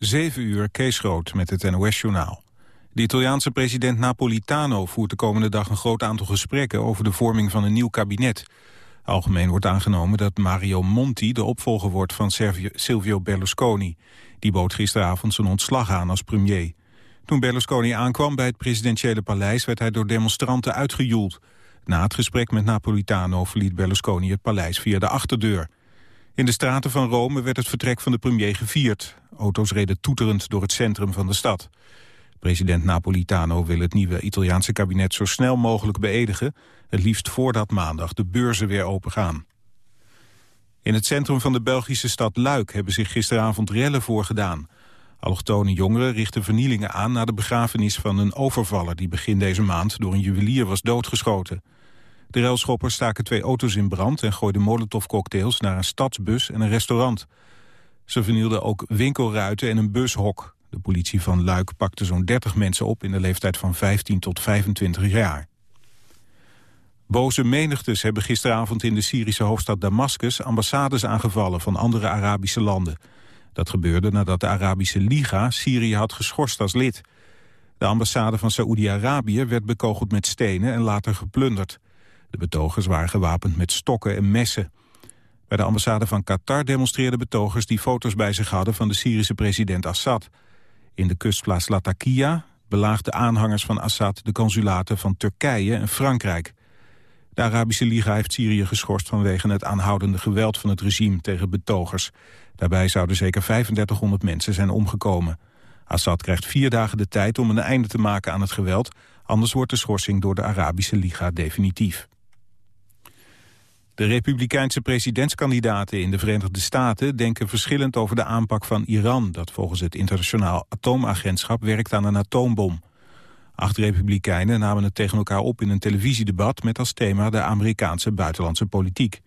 7 uur, Kees Groot met het NOS-journaal. De Italiaanse president Napolitano voert de komende dag een groot aantal gesprekken over de vorming van een nieuw kabinet. Algemeen wordt aangenomen dat Mario Monti de opvolger wordt van Silvio Berlusconi. Die bood gisteravond zijn ontslag aan als premier. Toen Berlusconi aankwam bij het presidentiële paleis werd hij door demonstranten uitgejoeld. Na het gesprek met Napolitano verliet Berlusconi het paleis via de achterdeur. In de straten van Rome werd het vertrek van de premier gevierd. Auto's reden toeterend door het centrum van de stad. President Napolitano wil het nieuwe Italiaanse kabinet zo snel mogelijk beëdigen... het liefst voordat maandag de beurzen weer opengaan. In het centrum van de Belgische stad Luik hebben zich gisteravond rellen voorgedaan. Allochtone jongeren richten vernielingen aan na de begrafenis van een overvaller... die begin deze maand door een juwelier was doodgeschoten. De relschoppers staken twee auto's in brand en gooiden molotovcocktails naar een stadsbus en een restaurant. Ze vernielden ook winkelruiten en een bushok. De politie van Luik pakte zo'n 30 mensen op in de leeftijd van 15 tot 25 jaar. Boze menigtes hebben gisteravond in de Syrische hoofdstad Damascus ambassades aangevallen van andere Arabische landen. Dat gebeurde nadat de Arabische Liga Syrië had geschorst als lid. De ambassade van Saoedi-Arabië werd bekogeld met stenen en later geplunderd. De betogers waren gewapend met stokken en messen. Bij de ambassade van Qatar demonstreerden betogers die foto's bij zich hadden van de Syrische president Assad. In de kustplaats Latakia belaagden aanhangers van Assad de consulaten van Turkije en Frankrijk. De Arabische Liga heeft Syrië geschorst vanwege het aanhoudende geweld van het regime tegen betogers. Daarbij zouden zeker 3500 mensen zijn omgekomen. Assad krijgt vier dagen de tijd om een einde te maken aan het geweld, anders wordt de schorsing door de Arabische Liga definitief. De republikeinse presidentskandidaten in de Verenigde Staten denken verschillend over de aanpak van Iran, dat volgens het internationaal atoomagentschap werkt aan een atoombom. Acht republikeinen namen het tegen elkaar op in een televisiedebat met als thema de Amerikaanse buitenlandse politiek.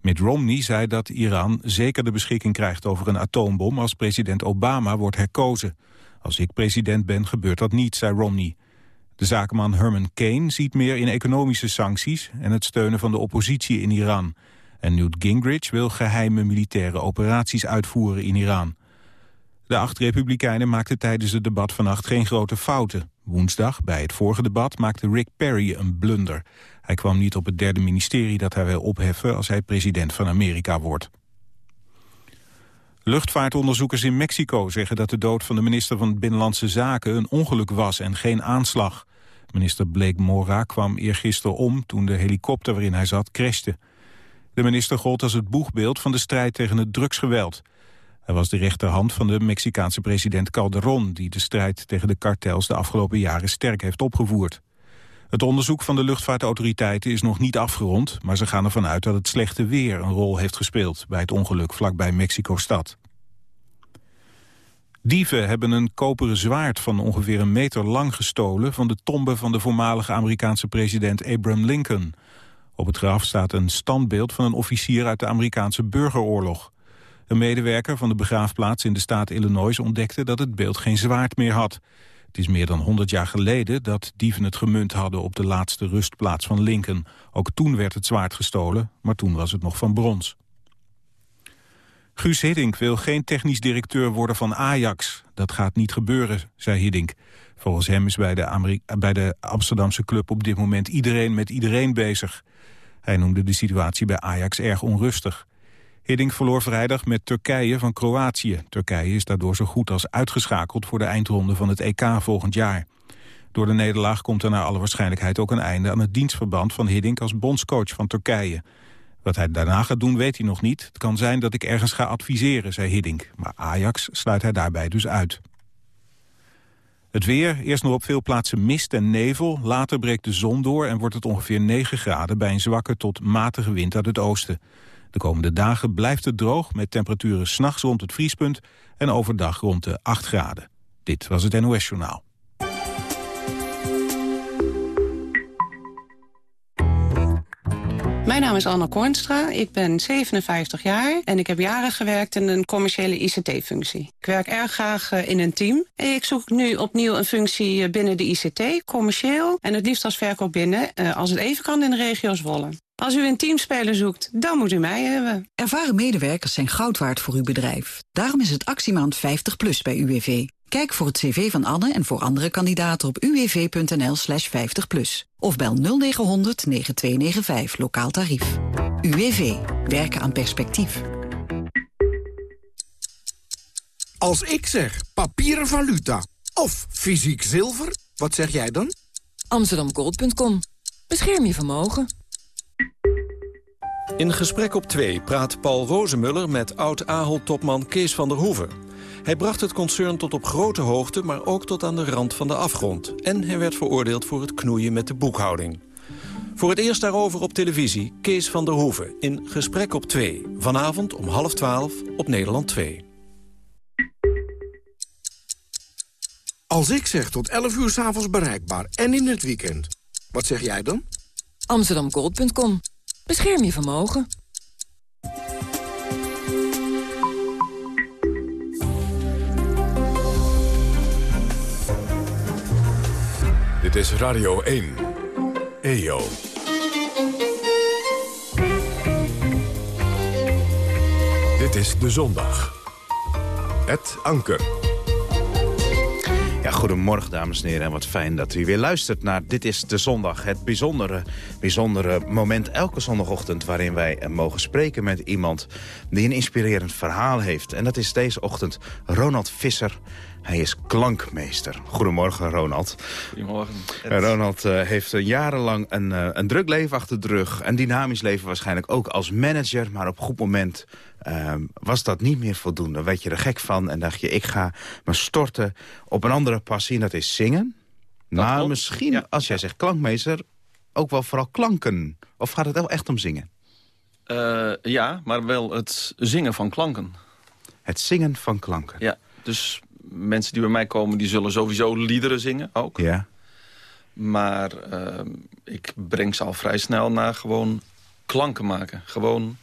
Mitt Romney zei dat Iran zeker de beschikking krijgt over een atoombom als president Obama wordt herkozen. Als ik president ben gebeurt dat niet, zei Romney. De zakenman Herman Kane ziet meer in economische sancties en het steunen van de oppositie in Iran. En Newt Gingrich wil geheime militaire operaties uitvoeren in Iran. De acht republikeinen maakten tijdens het debat vannacht geen grote fouten. Woensdag, bij het vorige debat, maakte Rick Perry een blunder. Hij kwam niet op het derde ministerie dat hij wil opheffen als hij president van Amerika wordt. Luchtvaartonderzoekers in Mexico zeggen dat de dood van de minister van Binnenlandse Zaken een ongeluk was en geen aanslag. Minister Blake Mora kwam eergisteren om toen de helikopter waarin hij zat crashte. De minister gold als het boegbeeld van de strijd tegen het drugsgeweld. Hij was de rechterhand van de Mexicaanse president Calderon... die de strijd tegen de kartels de afgelopen jaren sterk heeft opgevoerd. Het onderzoek van de luchtvaartautoriteiten is nog niet afgerond... maar ze gaan ervan uit dat het slechte weer een rol heeft gespeeld... bij het ongeluk vlakbij Mexico-stad. Dieven hebben een koperen zwaard van ongeveer een meter lang gestolen... van de tombe van de voormalige Amerikaanse president Abraham Lincoln. Op het graf staat een standbeeld van een officier uit de Amerikaanse burgeroorlog. Een medewerker van de begraafplaats in de staat Illinois ontdekte dat het beeld geen zwaard meer had. Het is meer dan 100 jaar geleden dat dieven het gemunt hadden op de laatste rustplaats van Lincoln. Ook toen werd het zwaard gestolen, maar toen was het nog van brons. Guus Hiddink wil geen technisch directeur worden van Ajax. Dat gaat niet gebeuren, zei Hiddink. Volgens hem is bij de, bij de Amsterdamse club op dit moment iedereen met iedereen bezig. Hij noemde de situatie bij Ajax erg onrustig. Hiddink verloor vrijdag met Turkije van Kroatië. Turkije is daardoor zo goed als uitgeschakeld voor de eindronde van het EK volgend jaar. Door de nederlaag komt er naar alle waarschijnlijkheid ook een einde aan het dienstverband van Hiddink als bondscoach van Turkije. Wat hij daarna gaat doen weet hij nog niet. Het kan zijn dat ik ergens ga adviseren, zei Hiddink. Maar Ajax sluit hij daarbij dus uit. Het weer, eerst nog op veel plaatsen mist en nevel. Later breekt de zon door en wordt het ongeveer 9 graden... bij een zwakke tot matige wind uit het oosten. De komende dagen blijft het droog met temperaturen s'nachts rond het vriespunt en overdag rond de 8 graden. Dit was het NOS Journaal. Mijn naam is Anne Kornstra, ik ben 57 jaar en ik heb jaren gewerkt in een commerciële ICT-functie. Ik werk erg graag eh, in een team. Ik zoek nu opnieuw een functie eh, binnen de ICT, commercieel en het liefst als verkoop binnen, eh, als het even kan in de regio Zwolle. Als u een teamspeler zoekt, dan moet u mij hebben. Ervaren medewerkers zijn goud waard voor uw bedrijf. Daarom is het actiemaand 50 plus bij UWV. Kijk voor het cv van Anne en voor andere kandidaten op uwv.nl slash 50 plus. Of bel 0900 9295 lokaal tarief. UWV. Werken aan perspectief. Als ik zeg papieren valuta of fysiek zilver, wat zeg jij dan? Amsterdamgold.com. Bescherm je vermogen. In Gesprek op 2 praat Paul Rozemuller met oud-Ahold-topman Kees van der Hoeven. Hij bracht het concern tot op grote hoogte, maar ook tot aan de rand van de afgrond. En hij werd veroordeeld voor het knoeien met de boekhouding. Voor het eerst daarover op televisie Kees van der Hoeven in Gesprek op 2. Vanavond om half 12 op Nederland 2. Als ik zeg tot 11 uur s'avonds bereikbaar en in het weekend, wat zeg jij dan? Amsterdamgold.com. Bescherm je vermogen. Dit is Radio 1. EO. Dit is De Zondag. Het Anker. Goedemorgen dames en heren en wat fijn dat u weer luistert naar Dit is de Zondag. Het bijzondere, bijzondere moment elke zondagochtend waarin wij eh, mogen spreken met iemand die een inspirerend verhaal heeft. En dat is deze ochtend Ronald Visser. Hij is klankmeester. Goedemorgen, Ronald. Goedemorgen. Uh, Ronald uh, heeft uh, jarenlang een, een druk leven achter de rug. Een dynamisch leven waarschijnlijk ook als manager. Maar op een goed moment ehm, was dat niet meer voldoende. Weet je er gek van en dacht je, ik ga me storten op een andere passie. En dat is zingen. Dat maar klopt. misschien, ja. als jij zegt klankmeester, ook wel vooral klanken. Of gaat het wel echt om zingen? ja, maar wel het zingen van klanken. Het zingen van klanken. Ja, dus mensen die bij mij komen, die zullen sowieso liederen zingen ook. Ja. Maar uh, ik breng ze al vrij snel naar gewoon klanken maken. Gewoon...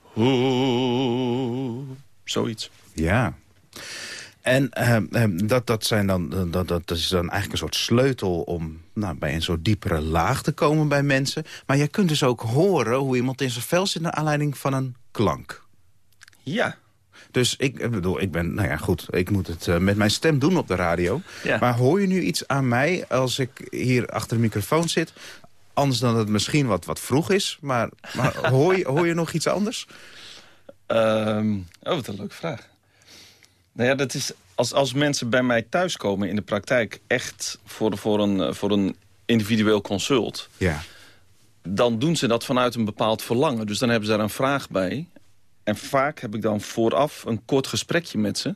Hoe, zoiets. Ja. En uh, dat, dat, zijn dan, dat, dat is dan eigenlijk een soort sleutel om nou, bij een soort diepere laag te komen bij mensen. Maar je kunt dus ook horen hoe iemand in zijn vel zit... naar aanleiding van een klank. Ja, dus ik bedoel, ik ben, nou ja, goed, ik moet het uh, met mijn stem doen op de radio. Ja. Maar hoor je nu iets aan mij als ik hier achter de microfoon zit? Anders dan dat het misschien wat, wat vroeg is. Maar, maar hoor, je, hoor je nog iets anders? Um, oh, wat een leuke vraag. Nou ja, dat is als, als mensen bij mij thuiskomen in de praktijk... echt voor, voor, een, voor een individueel consult... Ja. dan doen ze dat vanuit een bepaald verlangen. Dus dan hebben ze daar een vraag bij. En vaak heb ik dan vooraf een kort gesprekje met ze.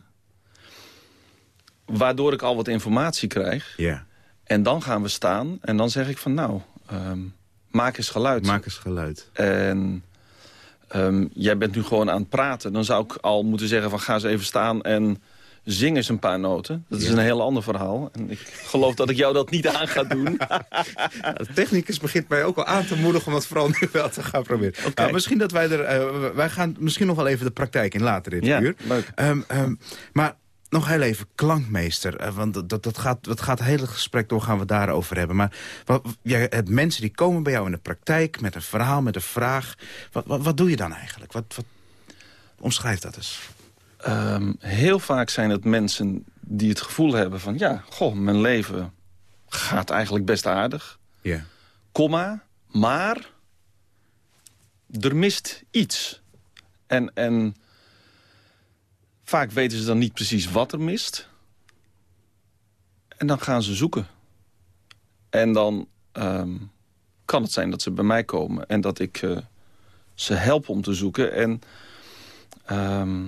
Waardoor ik al wat informatie krijg. Ja. En dan gaan we staan en dan zeg ik van nou, um, maak eens geluid. Maak eens geluid. En um, jij bent nu gewoon aan het praten. Dan zou ik al moeten zeggen van ga eens even staan en zing eens een paar noten. Dat is Ja. een heel ander verhaal. En ik geloof dat ik jou dat niet aan ga doen. De technicus begint mij ook al aan te moedigen om dat vooral nu wel te gaan proberen. Nou, misschien dat wij er, eh, wij gaan misschien nog wel even de praktijk in later dit Ja, uur. leuk. Ehm, ehm, maar nog heel even, klankmeester. eh, want dat, dat, gaat, dat gaat het hele gesprek door, gaan we het daarover hebben. Maar wat, jij hebt mensen die komen bij jou in de praktijk met een verhaal, met een vraag. Wat, wat, wat doe je dan eigenlijk? Wat, wat, omschrijf dat eens. Ehm, heel vaak zijn het mensen die het gevoel hebben van... ja, goh, mijn leven gaat eigenlijk best aardig. Ja. Komma, maar er mist iets. En, en vaak weten ze dan niet precies wat er mist. En dan gaan ze zoeken. En dan ehm, kan het zijn dat ze bij mij komen... en dat ik eh, ze help om te zoeken. En ehm,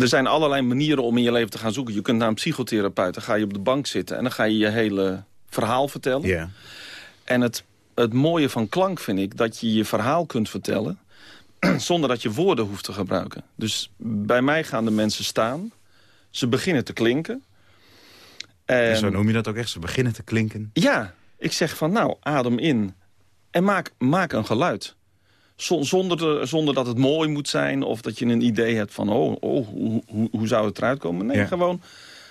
er zijn allerlei manieren om in je leven te gaan zoeken. Je kunt naar een psychotherapeut, dan ga je op de bank zitten... en dan ga je je hele verhaal vertellen. En het, het mooie van klank vind ik dat je je verhaal kunt vertellen... zonder dat je woorden hoeft te gebruiken. Dus bij mij gaan de mensen staan. Ze beginnen te klinken. En, En zo noem je dat ook echt, ze beginnen te klinken. Ja, ik zeg van nou, adem in. En maak, maak een geluid. Zon- Zonder, de- zonder dat het mooi moet zijn of dat je een idee hebt van... oh, oh hoe, hoe, hoe zou het eruit komen? Nee, Ja. gewoon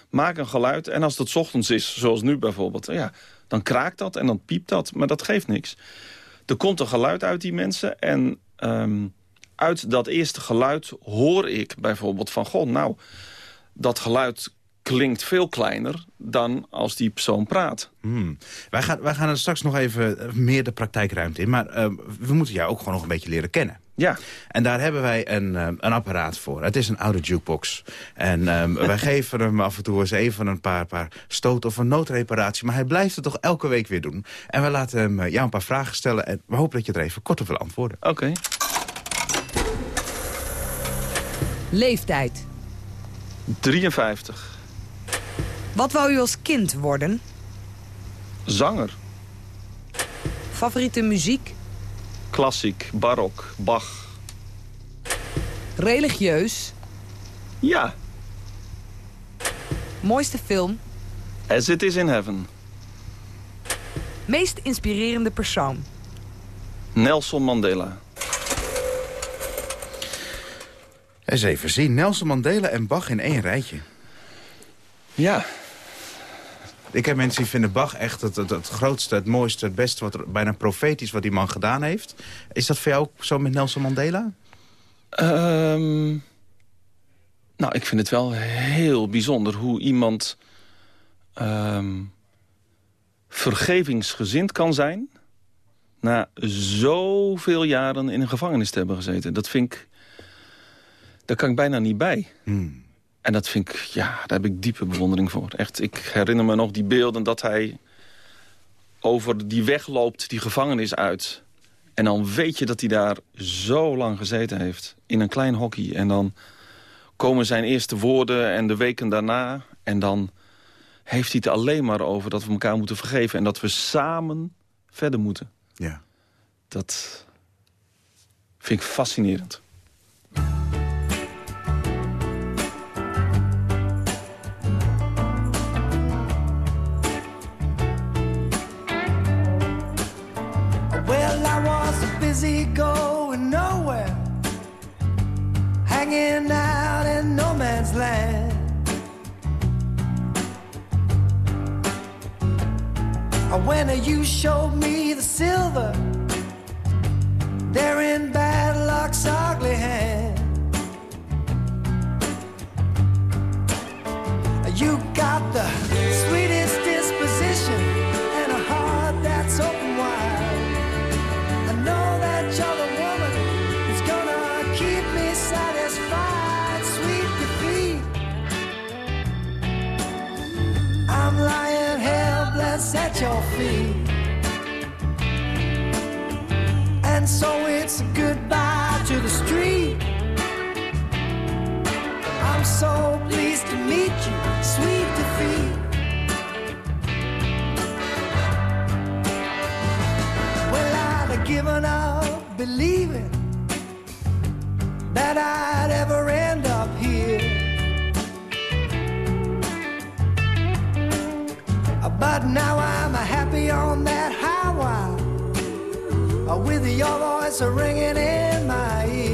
maak een geluid. En als het 's ochtends is, zoals nu bijvoorbeeld... Ja, dan kraakt dat en dan piept dat, maar dat geeft niks. er komt een geluid uit die mensen en ehm, uit dat eerste geluid hoor ik bijvoorbeeld van... goh, nou, dat geluid klinkt veel kleiner dan als die persoon praat. Hmm. Wij, gaan, wij gaan er straks nog even eh, meer de praktijkruimte in. Maar uh, we moeten jou ook gewoon nog een beetje leren kennen. Ja. En daar hebben wij een, uh, een apparaat voor. Het is een oude jukebox. En um, wij geven hem af en toe eens even een paar, paar stoot of een noodreparatie. Maar hij blijft het toch elke week weer doen. En we laten hem jou een paar vragen stellen. En we hopen dat je er even kort op wil antwoorden. Oké. Okay. Leeftijd. 53. Wat wou u als kind worden? Zanger. Favoriete muziek? Klassiek, barok, Bach. Religieus? Ja. Mooiste film? As It Is in Heaven. Meest inspirerende persoon? Nelson Mandela. Eens even zien. Nelson Mandela en Bach in één rijtje. Ja. Ik heb mensen die vinden Bach echt het, het, het, grootste, het mooiste, het beste... Wat er, bijna profetisch wat die man gedaan heeft. Is dat voor jou ook zo met Nelson Mandela? Um, nou, ik vind het wel heel bijzonder hoe iemand... Um, vergevingsgezind kan zijn... na zoveel jaren in een gevangenis te hebben gezeten. Dat vind ik... Daar kan ik bijna niet bij. Hmm. En dat vind ik, ja, daar heb ik diepe bewondering voor. Echt, ik herinner me nog die beelden dat hij over die weg loopt, die gevangenis uit. En dan weet je dat hij daar zo lang gezeten heeft. In een klein hockey. En dan komen zijn eerste woorden en de weken daarna. En dan heeft hij het alleen maar over dat we elkaar moeten vergeven. En dat we samen verder moeten. Ja. Dat vind ik fascinerend. Busy going nowhere, hanging out in no man's land. When you showed me the silver, there in bad luck's ugly hand. You got the sweetest at your feet. And so it's a goodbye to the street. I'm so pleased to meet you, sweet defeat. Well, I'd have given up believing that I'd ever end up here. But now I'm happy on that highway with your voice ringing in my ear.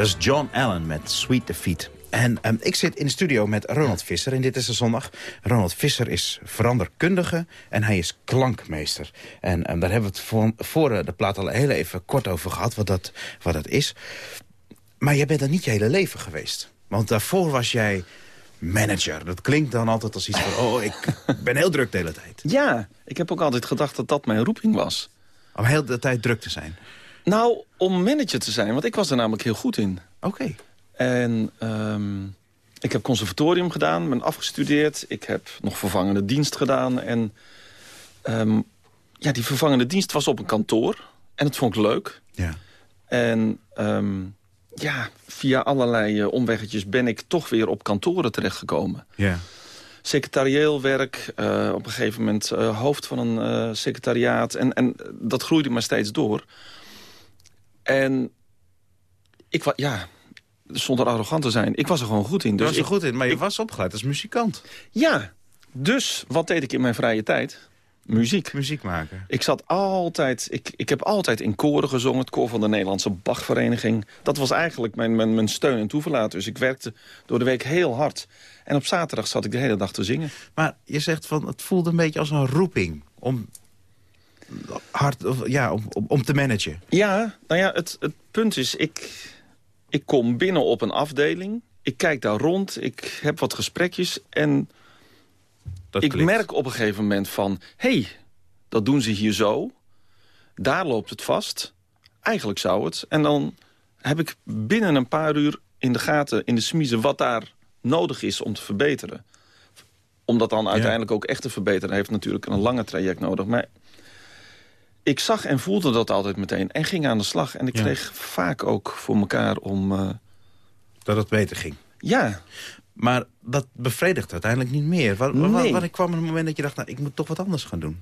Dat is John Allen met Sweet Defeat. En ehm, ik zit in de studio met Ronald Visser en dit is de zondag. Ronald Visser is veranderkundige en hij is klankmeester. En ehm, daar hebben we het voor, voor eh, de plaat al heel even kort over gehad, wat dat, wat dat is. Maar jij bent er niet je hele leven geweest. Want daarvoor was jij manager. Dat klinkt dan altijd als iets van, oh, ik ben heel druk de hele tijd. Ja, ik heb ook altijd gedacht dat dat mijn roeping was. Om heel de tijd druk te zijn. Nou, om manager te zijn, want ik was er namelijk heel goed in. Oké. En ehm, ik heb conservatorium gedaan, ben afgestudeerd. Ik heb nog vervangende dienst gedaan. En ehm, ja, die vervangende dienst was op een kantoor. En dat vond ik leuk. Ja. En ehm, ja, via allerlei eh, omweggetjes ben ik toch weer op kantoren terechtgekomen. Ja. Secretarieel werk, eh, op een gegeven moment eh, hoofd van een secretariaat. En, en dat groeide maar steeds door. En ik was, ja, zonder arrogant te zijn, ik was er gewoon goed in. Dus was je ik, goed in, maar je was opgeleid als muzikant. ja, dus wat deed ik in mijn vrije tijd? Muziek. Muziek maken. Ik zat altijd, ik, ik heb altijd in koren gezongen. Het koor van de Nederlandse Bachvereniging. Dat was eigenlijk mijn, mijn, mijn steun en toeverlaat. Dus ik werkte door de week heel hard. En op zaterdag zat ik de hele dag te zingen. Maar je zegt van, het voelde een beetje als een roeping om hard, of, ja, om, om, te managen. Ja, nou ja, het, het punt is, ik, ik kom binnen op een afdeling. Ik kijk daar rond, ik heb wat gesprekjes en Dat ik klikt. merk op een gegeven moment van... hé, hey, dat doen ze hier zo, daar loopt het vast. Eigenlijk zou het. En dan heb ik binnen een paar uur in de gaten, in de smiezen... wat daar nodig is om te verbeteren. Om dat dan uiteindelijk ook echt te verbeteren... heeft natuurlijk een lange traject nodig. Maar ik zag en voelde dat altijd meteen en ging aan de slag. En ik Ja. kreeg vaak ook voor elkaar om... eh, Dat het beter ging. ja, Maar dat bevredigt uiteindelijk niet meer. Waar, Nee. waar kwam een moment dat je dacht, nou, ik moet toch wat anders gaan doen?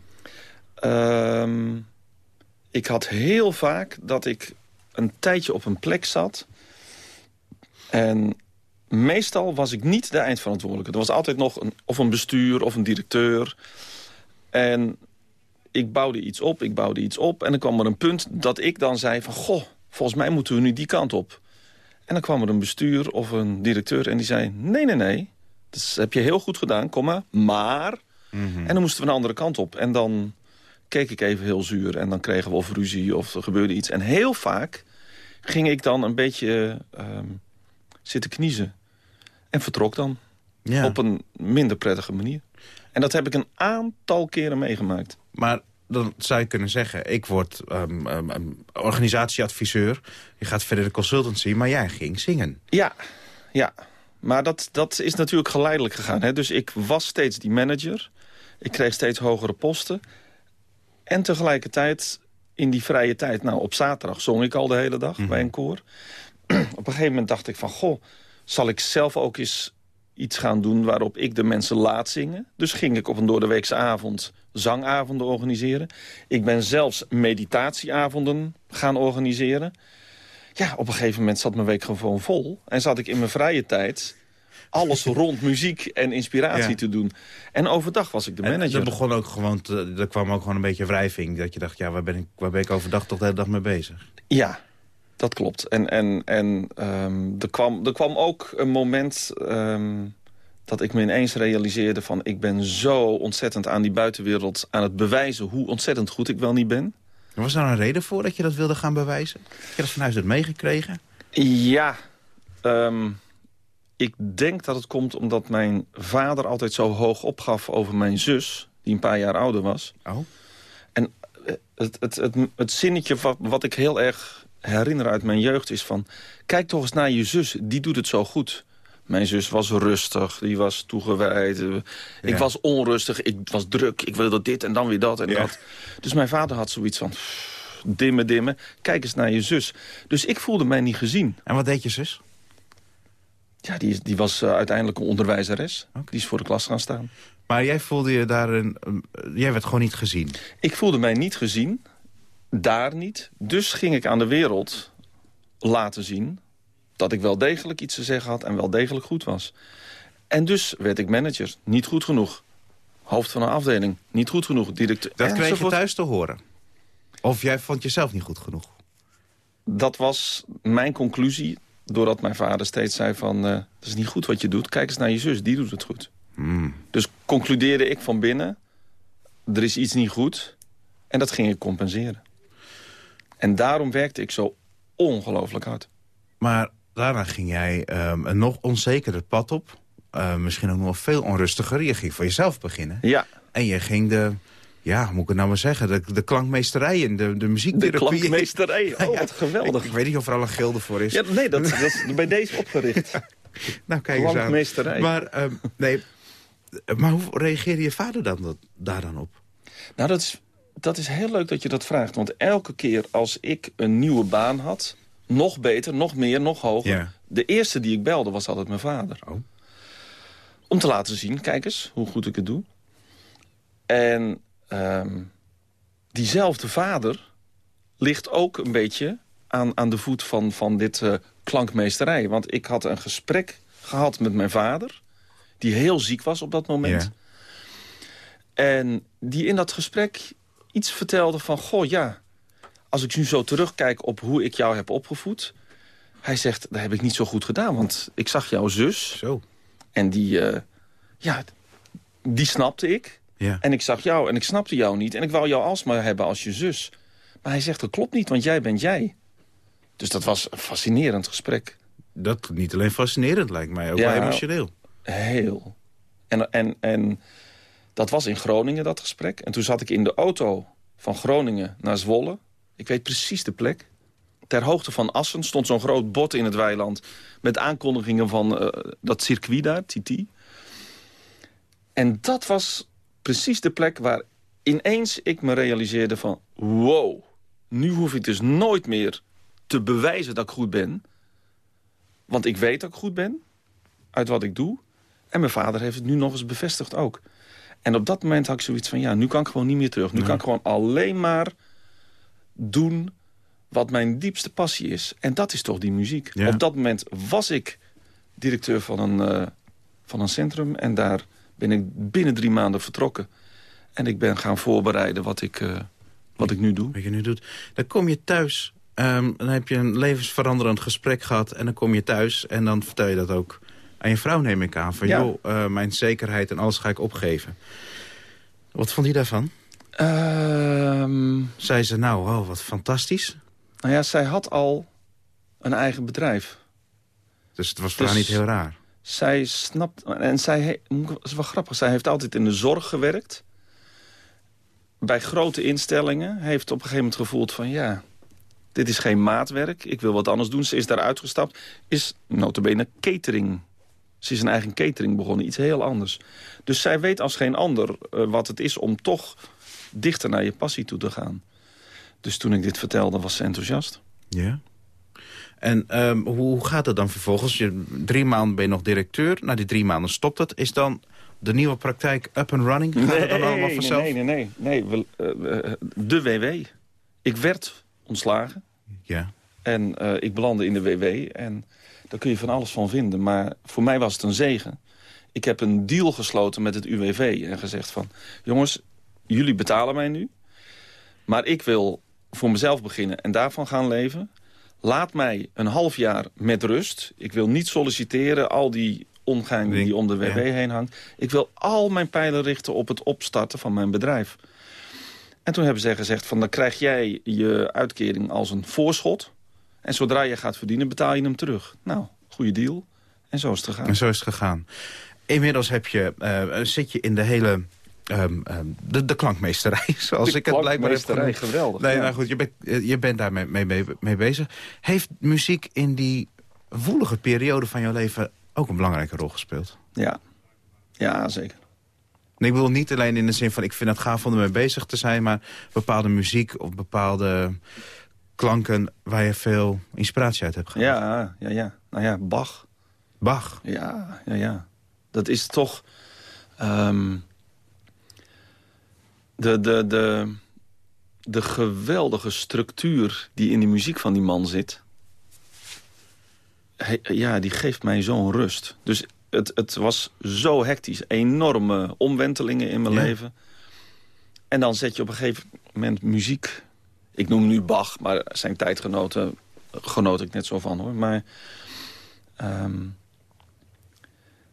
Ehm, ik had heel vaak dat ik een tijdje op een plek zat. En meestal was ik niet de eindverantwoordelijke. Er was altijd nog een, of een bestuur of een directeur. En ik bouwde iets op, ik bouwde iets op. En dan kwam er een punt dat ik dan zei van... goh, volgens mij moeten we nu die kant op. En dan kwam er een bestuur of een directeur en die zei... nee, nee, nee, dat heb je heel goed gedaan, kom maar. Maar... En dan moesten we een andere kant op. En dan keek ik even heel zuur. En dan kregen we of ruzie of er gebeurde iets. En heel vaak ging ik dan een beetje ehm, zitten kniezen. En vertrok dan. Ja. Op een minder prettige manier. En dat heb ik een aantal keren meegemaakt. Maar dan zou je kunnen zeggen, ik word ehm, ehm, ehm, organisatieadviseur. Je gaat verder de consultancy, maar jij ging zingen. Ja, ja. Maar dat, dat is natuurlijk geleidelijk gegaan. Hè? Dus ik was steeds die manager. Ik kreeg steeds hogere posten. En tegelijkertijd in die vrije tijd... Nou, op zaterdag zong ik al de hele dag bij een koor. op een gegeven moment dacht ik van... Goh, zal ik zelf ook eens iets gaan doen waarop ik de mensen laat zingen? Dus ging ik op een doordeweekse avond zangavonden organiseren. Ik ben zelfs meditatieavonden gaan organiseren. Ja, op een gegeven moment zat mijn week gewoon vol. En zat ik in mijn vrije tijd alles rond muziek en inspiratie Ja. te doen. En overdag was ik de En manager. er, begon ook gewoon te- er kwam ook gewoon een beetje wrijving. Dat je dacht, ja, waar ben ik, waar ben ik overdag toch de hele dag mee bezig? Ja, dat klopt. En, en, en ehm, er, kwam, er kwam ook een moment ehm, dat ik me ineens realiseerde van... ik ben zo ontzettend aan die buitenwereld aan het bewijzen... hoe ontzettend goed ik wel niet ben. Was daar een reden voor dat je dat wilde gaan bewijzen? Heb je dat van huis uit meegekregen? Ja, ehm, ik denk dat het komt omdat mijn vader altijd zo hoog opgaf over mijn zus... die een paar jaar ouder was. Oh. En eh, het, het, het, het zinnetje wat, wat ik heel erg herinner uit mijn jeugd is van... kijk toch eens naar je zus, die doet het zo goed. Mijn zus was rustig, die was toegewijd. Eh, Ik was onrustig, ik was druk, ik wilde dit en dan weer dat en Ja. dat. Dus mijn vader had zoiets van... pff, dimmen, dimmen, kijk eens naar je zus. Dus ik voelde mij niet gezien. En wat deed je zus? Ja, die, die was eh, uiteindelijk een onderwijzeres. Die is voor de klas gaan staan. Maar jij voelde je daarin... eh, jij werd gewoon niet gezien. Ik voelde mij niet gezien, daar niet. Dus ging ik aan de wereld laten zien... dat ik wel degelijk iets te zeggen had en wel degelijk goed was. En dus werd ik manager. Niet goed genoeg. Hoofd van een afdeling. Niet goed genoeg. Directeur. Dat kreeg je thuis te horen. Of jij vond jezelf niet goed genoeg. Dat was mijn conclusie. Doordat mijn vader steeds zei van... eh, dat is niet goed wat je doet. Kijk eens naar je zus. Die doet het goed. Hmm. Dus concludeerde ik van binnen... er is iets niet goed. En dat ging ik compenseren. En daarom werkte ik zo ongelooflijk hard. Maar daarna ging jij ehm, een nog onzekerder pad op. Eh, misschien ook nog veel onrustiger. Je ging voor jezelf beginnen. Ja. En je ging de... Ja, moet ik het nou maar zeggen? De, de klankmeesterij en de, de De muziektherapie. klankmeesterij. Oh, Ja, wat geweldig. Ik, ik weet niet of er al een gilde voor is. Ja, nee, dat, dat is bij deze opgericht. nou, kijk eens aan. Klankmeesterij. Maar, ehm, nee, maar hoe reageerde je vader dan dat, daar dan op? Nou, dat is, dat is heel leuk dat je dat vraagt. Want elke keer als ik een nieuwe baan had... nog beter, nog meer, nog hoger... Ja. de eerste die ik belde was altijd mijn vader. Oh. Om te laten zien, kijk eens, hoe goed ik het doe. En ehm, diezelfde vader ligt ook een beetje aan, aan de voet van, van dit eh, klankmeesterij. Want ik had een gesprek gehad met mijn vader... die heel ziek was op dat moment... Ja. En die in dat gesprek iets vertelde van... goh, ja, als ik nu zo terugkijk op hoe ik jou heb opgevoed... hij zegt, dat heb ik niet zo goed gedaan, want ik zag jouw zus... Zo. en die, eh, ja, die snapte ik. Ja. En ik zag jou en ik snapte jou niet. En ik wou jou alsmaar hebben als je zus. Maar hij zegt, dat klopt niet, want jij bent jij. Dus dat was een fascinerend gesprek. Dat niet alleen fascinerend lijkt mij, ook Ja. wel emotioneel. Heel. En, en, en dat was in Groningen, dat gesprek. En toen zat ik in de auto van Groningen naar Zwolle. Ik weet precies de plek. Ter hoogte van Assen stond zo'n groot bord in het weiland... met aankondigingen van eh, dat circuit daar, Titi. En dat was precies de plek waar ineens ik me realiseerde van... wow, nu hoef ik dus nooit meer te bewijzen dat ik goed ben. Want ik weet dat ik goed ben, uit wat ik doe. En mijn vader heeft het nu nog eens bevestigd ook. En op dat moment had ik zoiets van... ja, nu kan ik gewoon niet meer terug. Nu kan ik gewoon alleen maar doen wat mijn diepste passie is. En dat is toch die muziek. Ja. Op dat moment was ik directeur van een, eh, van een centrum. En daar ben ik binnen drie maanden vertrokken. En ik ben gaan voorbereiden wat ik, eh, wat ik nu doe. Wat je nu doet. Dan kom je thuis, ehm, dan heb je een levensveranderend gesprek gehad... en dan kom je thuis en dan vertel je dat ook aan je vrouw, neem ik aan. Van, Ja. joh, eh, mijn zekerheid en alles ga ik opgeven. Wat vond hij daarvan? Ehm, Zei ze, nou, oh, wat fantastisch. nou ja, zij had al een eigen bedrijf. Dus het was voor Dus- haar niet heel raar. Zij snapt... En zij dat is wel grappig. Zij heeft altijd in de zorg gewerkt. Bij grote instellingen heeft op een gegeven moment gevoeld van... ja, dit is geen maatwerk. Ik wil wat anders doen. Ze is daar uitgestapt. Is notabene catering. Ze is een eigen catering begonnen. Iets heel anders. Dus zij weet als geen ander eh, wat het is om toch dichter naar je passie toe te gaan. Dus toen ik dit vertelde was ze enthousiast. Ja. En ehm, hoe gaat het dan vervolgens? Je, drie maanden ben je nog directeur. Na die drie maanden stopt het. Is dan de nieuwe praktijk up and running? Gaat het dan allemaal vanzelf? Nee, nee, nee. nee. We, eh, eh, de WW. Ik werd ontslagen. Ja. En ik belandde in de WW. En daar kun je van alles van vinden. Maar voor mij was het een zegen. Ik heb een deal gesloten met het UWV. En gezegd van... Jongens, jullie betalen mij nu. Maar ik wil voor mezelf beginnen en daarvan gaan leven. Laat mij een half jaar met rust. Ik wil niet solliciteren. Al die omgang die om de WW Ja. heen hangt. Ik wil al mijn pijlen richten op het opstarten van mijn bedrijf. En toen hebben zij gezegd van dan krijg jij je uitkering als een voorschot. En zodra je gaat verdienen betaal je hem terug. Nou, goede deal. En zo is het gegaan. En zo is het gegaan. Inmiddels heb je, eh, zit je in de hele... ehm, ehm, de, de klankmeesterij, zoals De ik het blijkbaar heb genoemd. geweldig, Nee, ja. nou goed, je bent, eh, je bent daar mee, mee, mee, mee bezig. Heeft muziek in die woelige periode van jouw leven ook een belangrijke rol gespeeld. Ja, ja zeker. Nee, ik bedoel niet alleen in de zin van... ik vind het gaaf om ermee bezig te zijn... maar bepaalde muziek of bepaalde klanken... waar je veel inspiratie uit hebt gehad. Ja, ja, ja. Nou ja, Bach. Bach? Ja, ja, ja. Dat is toch... ehm, de, de, de, de geweldige structuur die in die muziek van die man zit... He- ja, die geeft mij zo'n rust. Dus het, het was zo hectisch. Enorme omwentelingen in mijn Ja. leven. En dan zet je op een gegeven moment muziek... Ik noem nu Bach, maar zijn tijdgenoten genoot ik net zo van, hoor. Maar ehm,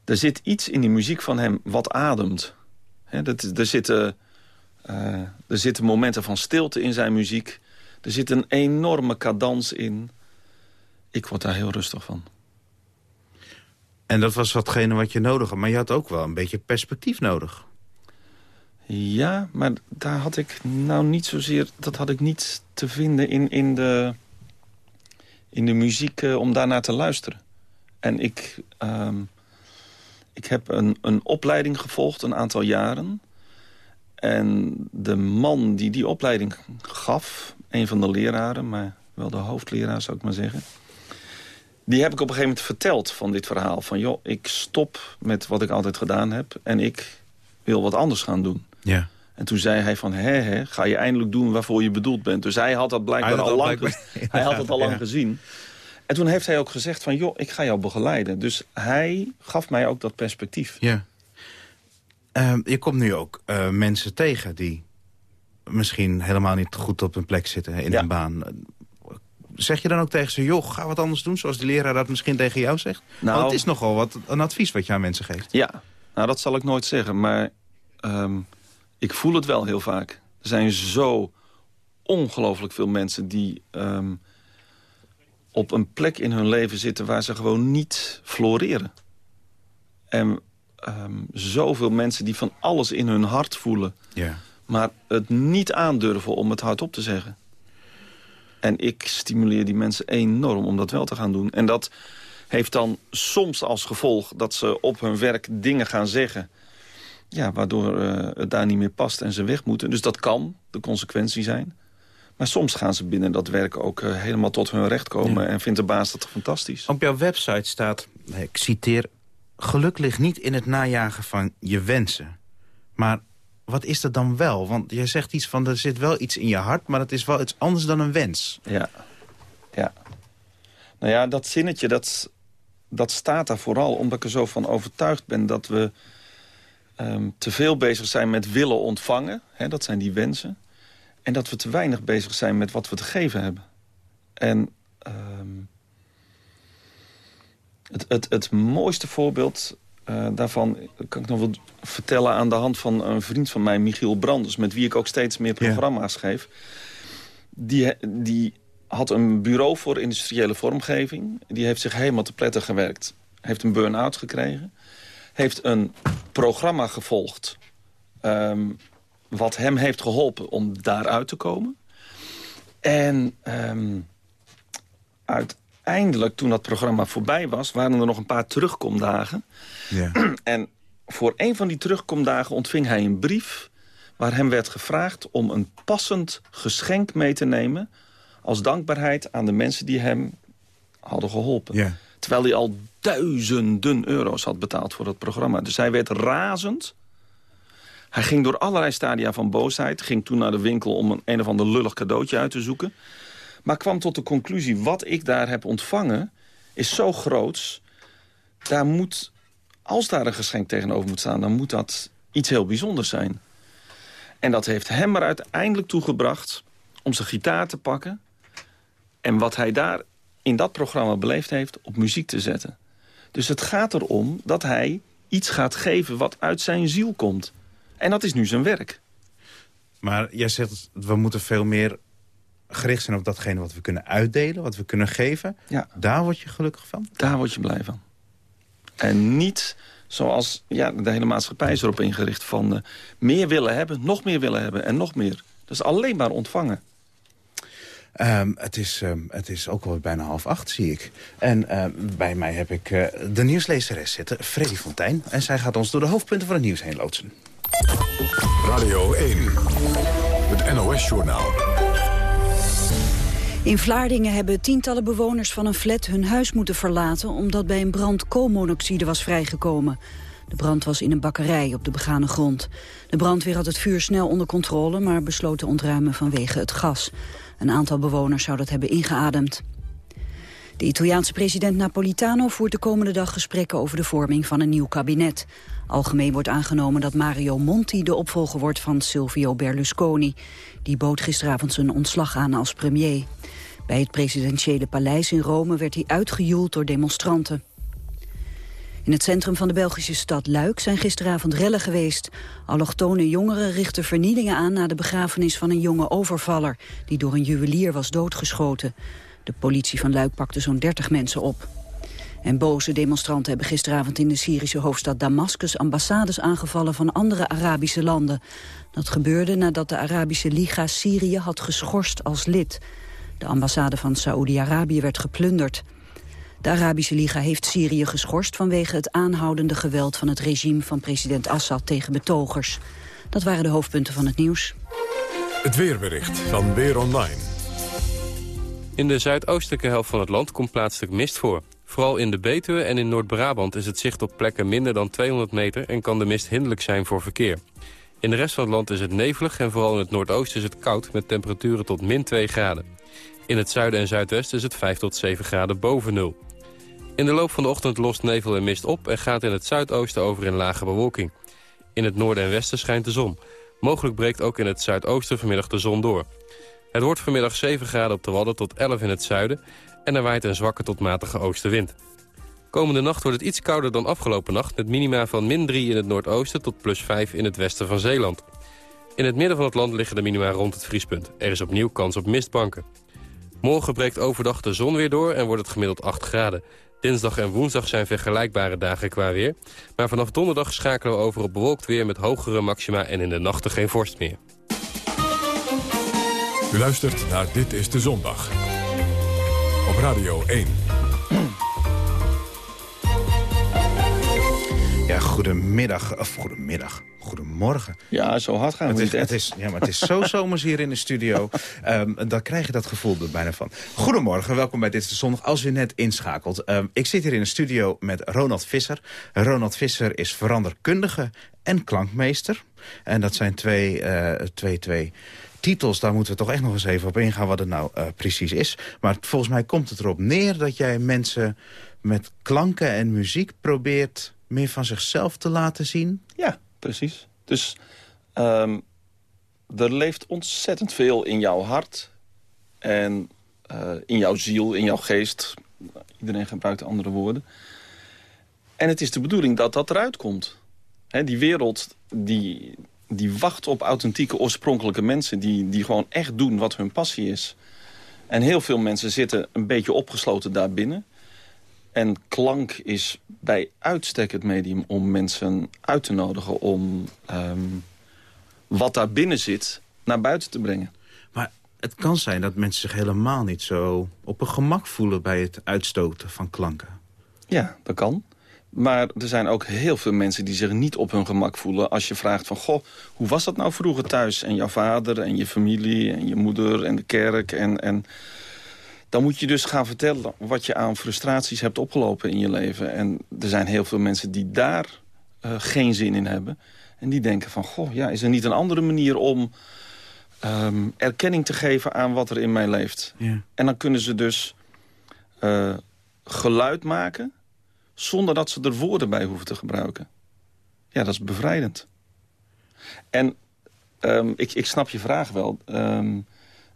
er zit iets in die muziek van hem wat ademt. Dat, er, zitten, eh, er zitten momenten van stilte in zijn muziek. Er zit een enorme cadans in. Ik word daar heel rustig van. En dat was watgene wat je nodig had. Maar je had ook wel een beetje perspectief nodig. Ja, maar daar had ik nou niet zozeer... dat had ik niet te vinden in, in, de, in de muziek eh, om daarnaar te luisteren. En ik, ehm, ik heb een, een opleiding gevolgd, een aantal jaren. En de man die die opleiding gaf, een van de leraren... maar wel de hoofdleraar, zou ik maar zeggen... die heb ik op een gegeven moment verteld van dit verhaal. Van joh, ik stop met wat ik altijd gedaan heb... en ik wil wat anders gaan doen. Ja. En toen zei hij van, hè, hè, ga je eindelijk doen waarvoor je bedoeld bent. Dus hij had dat blijkbaar al lang, hij had het al lang Ja. gezien. En toen heeft hij ook gezegd van, joh, ik ga jou begeleiden. Dus hij gaf mij ook dat perspectief. Ja. Ehm, je komt nu ook eh, mensen tegen die misschien helemaal niet goed op hun plek zitten in Ja. een baan. Zeg je dan ook tegen ze, joh, ga wat anders doen... zoals die leraar dat misschien tegen jou zegt? Nou- Want het is nogal wat een advies wat je aan mensen geeft. Ja, nou dat zal ik nooit zeggen. Maar ehm, ik voel het wel heel vaak. Er zijn zo ongelooflijk veel mensen die ehm, op een plek in hun leven zitten... waar ze gewoon niet floreren. En ehm, zoveel mensen die van alles in hun hart voelen... Ja. maar het niet aandurven om het hardop te zeggen. En ik stimuleer die mensen enorm om dat wel te gaan doen. En dat heeft dan soms als gevolg dat ze op hun werk dingen gaan zeggen... Ja, waardoor eh, het daar niet meer past en ze weg moeten. Dus dat kan de consequentie zijn. Maar soms gaan ze binnen dat werk ook eh, helemaal tot hun recht komen... en vindt de baas dat fantastisch. Op jouw website staat, ik citeer... geluk ligt niet in het najagen van je wensen. Maar wat is dat dan wel? Want jij zegt iets van, er zit wel iets in je hart... maar het is wel iets anders dan een wens. Ja, ja. Nou ja, dat zinnetje, dat, dat staat daar vooral omdat ik er zo van overtuigd ben... dat we ehm, te veel bezig zijn met willen ontvangen. Hè, dat zijn die wensen. En dat we te weinig bezig zijn met wat we te geven hebben. En ehm, het, het, het mooiste voorbeeld eh, daarvan kan ik nog wel vertellen... aan de hand van een vriend van mij, Michiel Branders... met wie ik ook steeds meer programma's geef. Die, die had een bureau voor industriële vormgeving. Die heeft zich helemaal te pletten gewerkt. Heeft een burn-out gekregen. Heeft een programma gevolgd... ehm, wat hem heeft geholpen om daaruit te komen. En ehm, uiteindelijk, toen dat programma voorbij was... waren er nog een paar terugkomdagen. Ja. En voor een van die terugkomdagen ontving hij een brief... waar hem werd gevraagd om een passend geschenk mee te nemen... als dankbaarheid aan de mensen die hem hadden geholpen. Ja. Terwijl hij al duizenden euro's had betaald voor dat programma. Dus hij werd razend. Hij ging door allerlei stadia van boosheid. Ging toen naar de winkel om een, een of ander lullig cadeautje uit te zoeken. Maar kwam tot de conclusie, wat ik daar heb ontvangen... is zo groots, daar moet, als daar een geschenk tegenover moet staan... dan moet dat iets heel bijzonders zijn. En dat heeft hem er uiteindelijk toe gebracht om zijn gitaar te pakken... en wat hij daar in dat programma beleefd heeft, op muziek te zetten. Dus het gaat erom dat hij iets gaat geven wat uit zijn ziel komt. En dat is nu zijn werk. Maar jij zegt, we moeten veel meer gericht zijn op datgene wat we kunnen uitdelen, wat we kunnen geven. Ja. Daar word je gelukkig van? Daar word je blij van. En niet zoals ja, de hele maatschappij is erop ingericht van... eh, meer willen hebben, nog meer willen hebben en nog meer. Dat is alleen maar ontvangen. Ehm, het, is, ehm, het is ook wel bijna half acht, zie ik. En ehm, bij mij heb ik eh, de nieuwslezeres zitten, Freddy Fontijn. En zij gaat ons door de hoofdpunten van het nieuws heen loodsen. Radio 1, het NOS-journaal. In Vlaardingen hebben tientallen bewoners van een flat hun huis moeten verlaten... omdat bij een brand koolmonoxide was vrijgekomen. De brand was in een bakkerij op de begane grond. De brandweer had het vuur snel onder controle, maar besloot te ontruimen vanwege het gas. Een aantal bewoners zou dat hebben ingeademd. De Italiaanse president Napolitano voert de komende dag gesprekken over de vorming van een nieuw kabinet. Algemeen wordt aangenomen dat Mario Monti de opvolger wordt van Silvio Berlusconi. Die bood gisteravond zijn ontslag aan als premier. Bij het presidentiële paleis in Rome werd hij uitgejoeld door demonstranten. In het centrum van de Belgische stad Luik zijn gisteravond rellen geweest. Allochtone jongeren richten vernielingen aan na de begrafenis van een jonge overvaller... die door een juwelier was doodgeschoten. De politie van Luik pakte zo'n 30 mensen op. En boze demonstranten hebben gisteravond in de Syrische hoofdstad Damascus ambassades aangevallen van andere Arabische landen. Dat gebeurde nadat de Arabische Liga Syrië had geschorst als lid. De ambassade van Saoedi-Arabië werd geplunderd. De Arabische Liga heeft Syrië geschorst vanwege het aanhoudende geweld van het regime van president Assad tegen betogers. Dat waren de hoofdpunten van het nieuws. Het weerbericht van Weer Online. In de zuidoostelijke helft van het land komt plaatselijk mist voor. Vooral in de Betuwe en in Noord-Brabant is het zicht op plekken minder dan 200 meter... en kan de mist hinderlijk zijn voor verkeer. In de rest van het land is het nevelig en vooral in het noordoosten is het koud... met temperaturen tot min 2 graden. In het zuiden en zuidwesten is het 5 tot 7 graden boven nul. In de loop van de ochtend lost nevel en mist op... en gaat in het zuidoosten over in lage bewolking. In het noorden en westen schijnt de zon. Mogelijk breekt ook in het zuidoosten vanmiddag de zon door. Het wordt vanmiddag 7 graden op de Wadden tot 11 in het zuiden... en er waait een zwakke tot matige oostenwind. Komende nacht wordt het iets kouder dan afgelopen nacht... met minima van min 3 in het noordoosten tot plus 5 in het westen van Zeeland. In het midden van het land liggen de minima rond het vriespunt. Er is opnieuw kans op mistbanken. Morgen breekt overdag de zon weer door en wordt het gemiddeld 8 graden. Dinsdag en woensdag zijn vergelijkbare dagen qua weer. Maar vanaf donderdag schakelen we over op bewolkt weer met hogere maxima en in de nachten geen vorst meer. U luistert naar Dit is de Zondag. Op Radio 1. Ja, goedemiddag. Of goedemiddag. Goedemorgen. Ja, zo hard gaan we het is, niet, het is, Ja, maar het is zo zomers hier in de studio. Um, dan krijg je dat gevoel er bijna van. Goedemorgen, welkom bij Dit is de Zondag. Als u net inschakelt. Um, ik zit hier in de studio met Ronald Visser. Ronald Visser is veranderkundige en klankmeester. En dat zijn twee, uh, twee, twee titels, daar moeten we toch echt nog eens even op ingaan wat het nou uh, precies is. Maar volgens mij komt het erop neer dat jij mensen met klanken en muziek probeert meer van zichzelf te laten zien. Ja, precies. Dus um, er leeft ontzettend veel in jouw hart en uh, in jouw ziel, in jouw geest. Iedereen gebruikt andere woorden. En het is de bedoeling dat dat eruit komt. Die wereld die, die wacht op authentieke, oorspronkelijke mensen... Die, die gewoon echt doen wat hun passie is. En heel veel mensen zitten een beetje opgesloten daarbinnen. En klank is bij uitstek het medium om mensen uit te nodigen... om um, wat daar binnen zit naar buiten te brengen. Maar het kan zijn dat mensen zich helemaal niet zo op een gemak voelen... bij het uitstoten van klanken. Ja, dat kan. Maar er zijn ook heel veel mensen die zich niet op hun gemak voelen... als je vraagt van, goh, hoe was dat nou vroeger thuis? En jouw vader en je familie en je moeder en de kerk. En, en dan moet je dus gaan vertellen wat je aan frustraties hebt opgelopen in je leven. En er zijn heel veel mensen die daar uh, geen zin in hebben. En die denken van, goh, ja, is er niet een andere manier om... Um, erkenning te geven aan wat er in mij leeft. Ja. En dan kunnen ze dus uh, geluid maken zonder dat ze er woorden bij hoeven te gebruiken. Ja, dat is bevrijdend. En um, ik, ik snap je vraag wel. Um,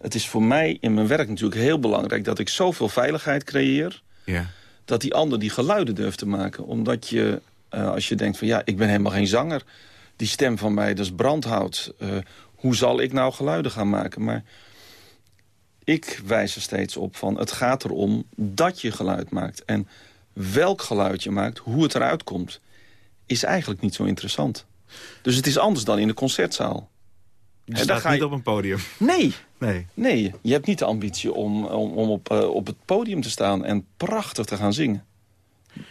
het is voor mij in mijn werk natuurlijk heel belangrijk... dat ik zoveel veiligheid creëer... Ja. dat die ander die geluiden durft te maken. Omdat je, uh, als je denkt van ja, ik ben helemaal geen zanger... die stem van mij, dat is brandhout. Uh, hoe zal ik nou geluiden gaan maken? Maar ik wijs er steeds op van... het gaat erom dat je geluid maakt. En welk geluid je maakt, hoe het eruit komt... is eigenlijk niet zo interessant. Dus het is anders dan in de concertzaal. Je En staat niet op een podium. Nee. Nee. Nee, je hebt niet de ambitie om, om, om op, eh, op het podium te staan en prachtig te gaan zingen.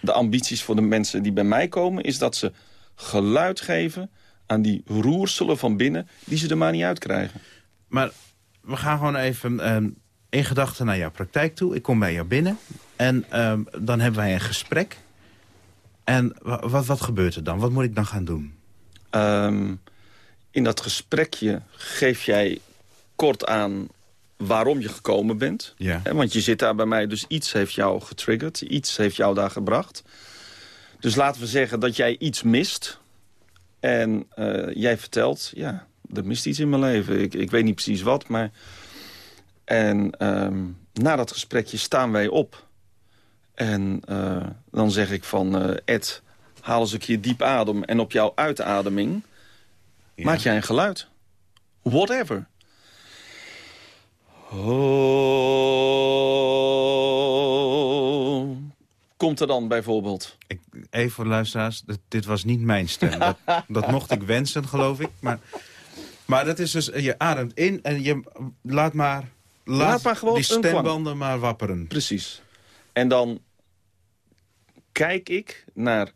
De ambities voor de mensen die bij mij komen... is dat ze geluid geven aan die roerselen van binnen... die ze er maar niet uitkrijgen. Maar we gaan gewoon even ehm, in gedachten naar jouw praktijk toe. Ik kom bij jou binnen en ehm, dan hebben wij een gesprek. En wa- wat, wat gebeurt er dan? Wat moet ik dan gaan doen? Ehm, in dat gesprekje geef jij kort aan waarom je gekomen bent. Ja. Hè, want je zit daar bij mij, dus iets heeft jou getriggerd. Iets heeft jou daar gebracht. Dus laten we zeggen dat jij iets mist. En eh, jij vertelt, ja, er mist iets in mijn leven. Ik, ik weet niet precies wat, maar... En ehm, na dat gesprekje staan wij op. En eh, dan zeg ik van, eh, Ed, haal eens een keer diep adem. En op jouw uitademing maak jij een geluid. Whatever. Oh. Komt er dan bijvoorbeeld? Ik, even voor de luisteraars, dit, was niet mijn stem. Dat, dat mocht ik wensen, geloof ik. Maar, maar dat is dus, je ademt in en je laat maar, laat, Laat maar gewoon die stembanden maar wapperen. Precies. En dan kijk ik naar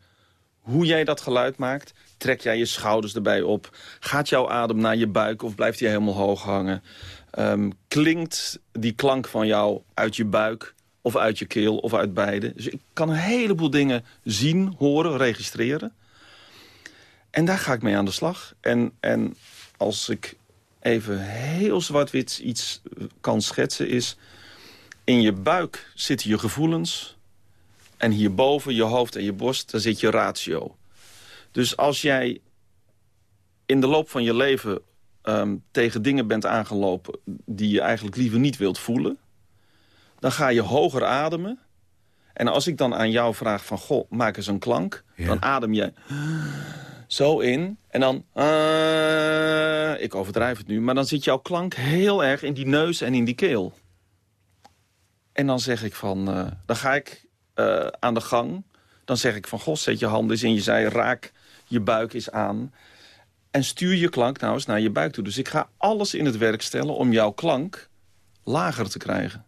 hoe jij dat geluid maakt. Trek jij je schouders erbij op? Gaat jouw adem naar je buik of blijft die helemaal hoog hangen? Ehm, klinkt die klank van jou uit je buik of uit je keel of uit beide? Dus ik kan een heleboel dingen zien, horen, registreren. En daar ga ik mee aan de slag. En, en als ik even heel zwart-wit iets kan schetsen is... in je buik zitten je gevoelens... en hierboven je hoofd en je borst, daar zit je ratio. Dus als jij in de loop van je leven ehm, tegen dingen bent aangelopen... die je eigenlijk liever niet wilt voelen... dan ga je hoger ademen... En als ik dan aan jou vraag van, goh, maak eens een klank... dan adem je zo in en dan... eh, ik overdrijf het nu, maar dan zit jouw klank heel erg in die neus en in die keel. En dan zeg ik van, eh, dan ga ik eh, aan de gang. Dan zeg ik van, goh, zet je handen eens in je zij, raak je buik eens aan. En stuur je klank nou eens naar je buik toe. Dus ik ga alles in het werk stellen om jouw klank lager te krijgen.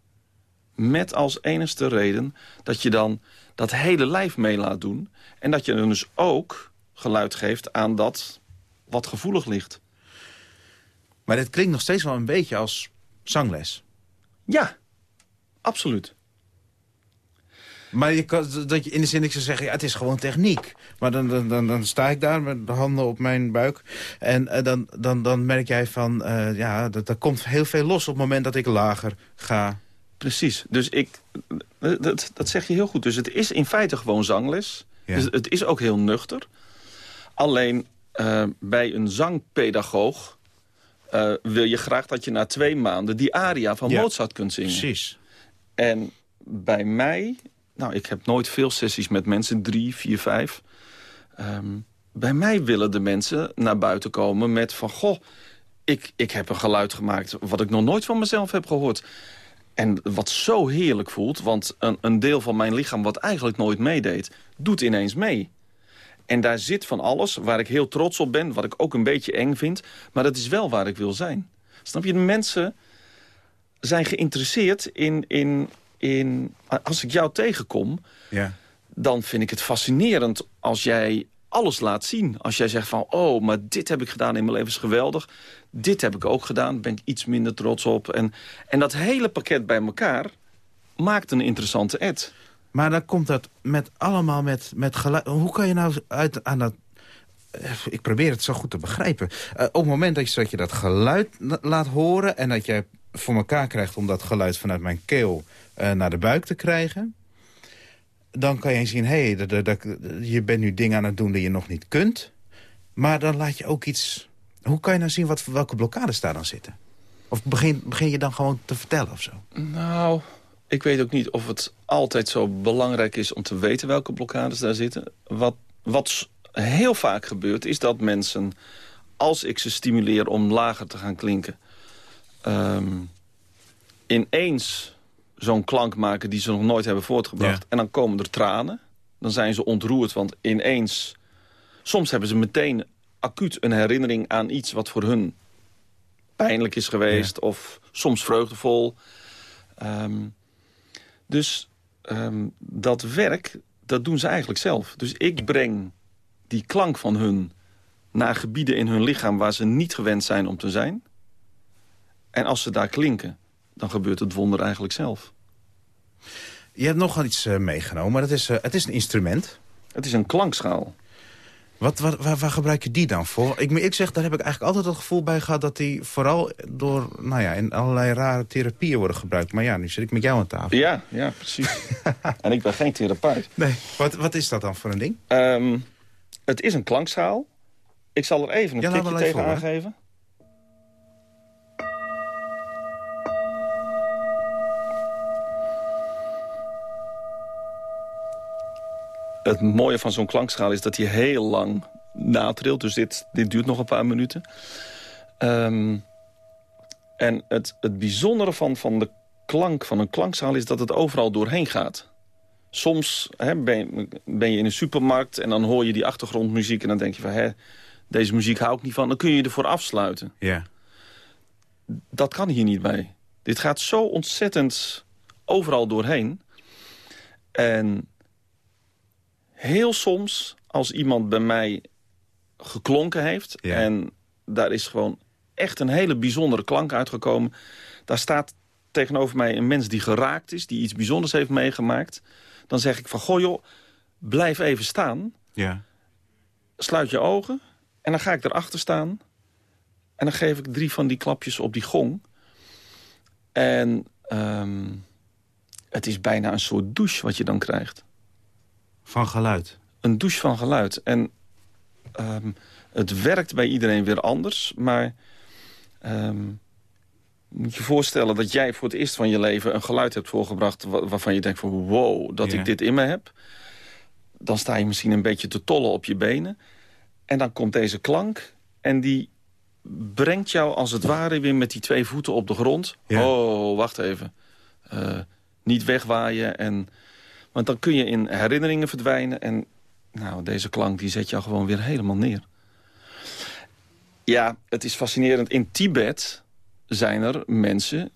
Met als enigste reden dat je dan dat hele lijf mee laat doen. En dat je dan dus ook geluid geeft aan dat wat gevoelig ligt. Maar dit klinkt nog steeds wel een beetje als zangles. Ja, absoluut. Maar je kan, dat je in de zin, ik zou zeggen, ja, het is gewoon techniek. Maar dan, dan, dan, dan sta ik daar met de handen op mijn buik. En eh, dan, dan, dan merk jij van, eh, ja, dat, er komt heel veel los op het moment dat ik lager ga. Precies. Dus ik, eh, dat, dat zeg je heel goed. Dus het is in feite gewoon zangles. Ja. Dus het is ook heel nuchter. Alleen bij een zangpedagoog wil je graag dat je na twee maanden die aria van Ja, Mozart kunt zingen. Precies. En bij mij, nou ik heb nooit veel sessies met mensen, drie, vier, vijf. Ehm, bij mij willen de mensen naar buiten komen met van... goh, ik, ik heb een geluid gemaakt wat ik nog nooit van mezelf heb gehoord. En wat zo heerlijk voelt, want een, een deel van mijn lichaam... wat eigenlijk nooit meedeed, doet ineens mee. En daar zit van alles waar ik heel trots op ben... wat ik ook een beetje eng vind, maar dat is wel waar ik wil zijn. Snap je, de mensen zijn geïnteresseerd in... in, in als ik jou tegenkom, Ja. dan vind ik het fascinerend als jij alles laat zien. Als jij zegt van, oh, maar dit heb ik gedaan in mijn leven is geweldig. Dit heb ik ook gedaan, ben ik iets minder trots op. En, en dat hele pakket bij elkaar maakt een interessante ad. Maar dan komt dat met allemaal met, met geluid. Hoe kan je nou uit aan dat... eh, Ik probeer het zo goed te begrijpen. Eh, op het moment dat je, dat je dat geluid la- laat horen... en dat jij voor elkaar krijgt om dat geluid vanuit mijn keel naar de buik te krijgen... dan kan je zien, hé, hey, je bent nu dingen aan het doen die je nog niet kunt. Maar dan laat je ook iets... Hoe kan je nou zien wat, welke blokkades daar dan zitten? Of begin, begin je dan gewoon te vertellen of zo? Nou, ik weet ook niet of het altijd zo belangrijk is om te weten welke blokkades daar zitten. Wat, wat heel vaak gebeurt, is dat mensen, als ik ze stimuleer om lager te gaan klinken, ehm, ineens zo'n klank maken die ze nog nooit hebben voortgebracht. Ja. En dan komen er tranen. Dan zijn ze ontroerd, want ineens... Soms hebben ze meteen acuut een herinnering aan iets wat voor hun pijnlijk is geweest of soms vreugdevol. Ehm, dus ehm, dat werk, dat doen ze eigenlijk zelf. Dus ik breng die klank van hun naar gebieden in hun lichaam... waar ze niet gewend zijn om te zijn. En als ze daar klinken, dan gebeurt het wonder eigenlijk zelf. Je hebt nog iets uh, meegenomen. Dat is, uh, het is een instrument. Het is een klankschaal. Wat, wat, waar, waar, gebruik je die dan voor? Ik, ik zeg, daar heb ik eigenlijk altijd het gevoel bij gehad... dat die vooral door, nou ja, in allerlei rare therapieën worden gebruikt. Maar ja, nu zit ik met jou aan tafel. Ja, ja precies. en ik ben geen therapeut. Nee. Wat, wat is dat dan voor een ding? Um, het is een klankschaal. Ik zal er even een ja, tikje tegen aangeven. Het mooie van zo'n klankschaal is dat hij heel lang natrilt. Dus dit, dit duurt nog een paar minuten. Um, en het, het bijzondere van, van de klank van een klankschaal is dat het overal doorheen gaat. Soms hè, ben, ben, je in een supermarkt en dan hoor je die achtergrondmuziek... en dan denk je van, hè, deze muziek hou ik niet van. Dan kun je ervoor afsluiten. Ja. Dat kan hier niet bij. Dit gaat zo ontzettend overal doorheen. En heel soms, als iemand bij mij geklonken heeft... en daar is gewoon echt een hele bijzondere klank uitgekomen... daar staat tegenover mij een mens die geraakt is... die iets bijzonders heeft meegemaakt... dan zeg ik van, goh joh, blijf even staan. Ja. Sluit je ogen en dan ga ik erachter staan... en dan geef ik drie van die klapjes op die gong. En um, het is bijna een soort douche wat je dan krijgt. Van geluid? Een douche van geluid. En um, het werkt bij iedereen weer anders. Maar um, moet je voorstellen dat jij voor het eerst van je leven... een geluid hebt voorgebracht waarvan je denkt van... wow, dat ik dit in me heb. Dan sta je misschien een beetje te tollen op je benen. En dan komt deze klank en die brengt jou als het ware weer met die twee voeten op de grond. Oh, wacht even. Uh, niet wegwaaien en want dan kun je in herinneringen verdwijnen. En nou, deze klank die zet jou gewoon weer helemaal neer. Ja, het is fascinerend. In Tibet zijn er mensen...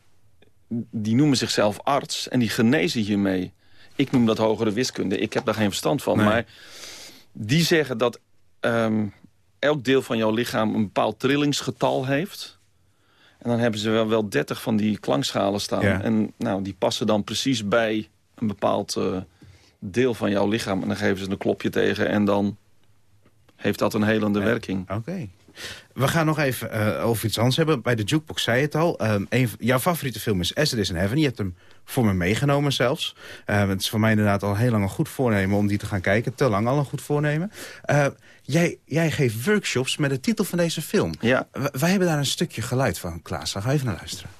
die noemen zichzelf arts en die genezen hiermee. Ik noem dat hogere wiskunde. Ik heb daar geen verstand van. Maar die zeggen dat um, elk deel van jouw lichaam... een bepaald trillingsgetal heeft... En dan hebben ze wel, wel 30 van die klankschalen staan. Ja. En nou, die passen dan precies bij een bepaald uh, deel van jouw lichaam. En dan geven ze een klopje tegen en dan heeft dat een helende Ja. werking. Oké. Okay. We gaan nog even uh, over iets anders hebben. Bij de Jukebox zei je het al. Um, een, jouw favoriete film is As It Is in Heaven. Je hebt hem voor me meegenomen zelfs. Uh, het is voor mij inderdaad al heel lang een goed voornemen om die te gaan kijken. Te lang al een goed voornemen. Uh, jij, jij geeft workshops met de titel van deze film. Ja. W wij hebben daar een stukje geluid van, Klaas. Ga even naar luisteren.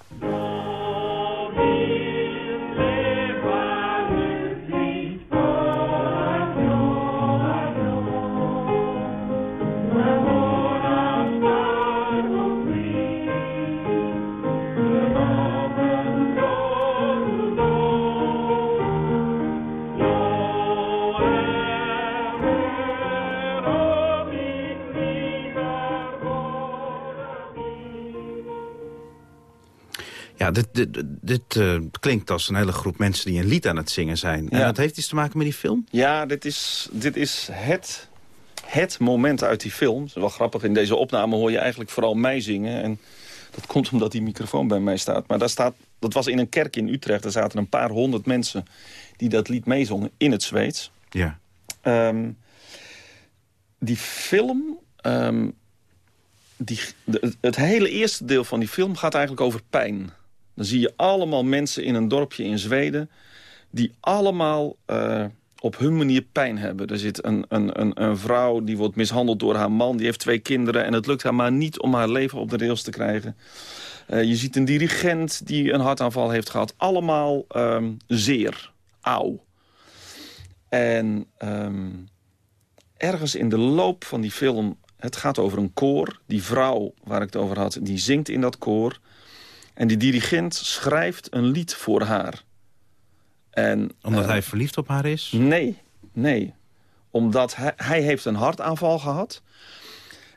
Ja, dit, dit, dit uh, klinkt als een hele groep mensen die een lied aan het zingen zijn. Ja. En dat heeft iets te maken met die film? Ja, dit is, dit is het, het moment uit die film. Het is wel grappig, in deze opname hoor je eigenlijk vooral mij zingen. En dat komt omdat die microfoon bij mij staat. Maar daar staat, dat was in een kerk in Utrecht. Daar zaten een paar honderd mensen die dat lied meezongen in het Zweeds. Ja. Um, die film... Um, die, de, het hele eerste deel van die film gaat eigenlijk over pijn. Dan zie je allemaal mensen in een dorpje in Zweden... die allemaal uh, op hun manier pijn hebben. Er zit een, een, een, een, vrouw die wordt mishandeld door haar man. Die heeft twee kinderen en het lukt haar maar niet om haar leven op de rails te krijgen. Uh, je ziet een dirigent die een hartaanval heeft gehad. Allemaal um, zeer, auw. En um, ergens in de loop van die film... Het gaat over een koor. Die vrouw waar ik het over had, die zingt in dat koor... En die dirigent schrijft een lied voor haar. En, Omdat uh, hij verliefd op haar is? Nee, nee. Omdat hij, hij heeft een hartaanval gehad.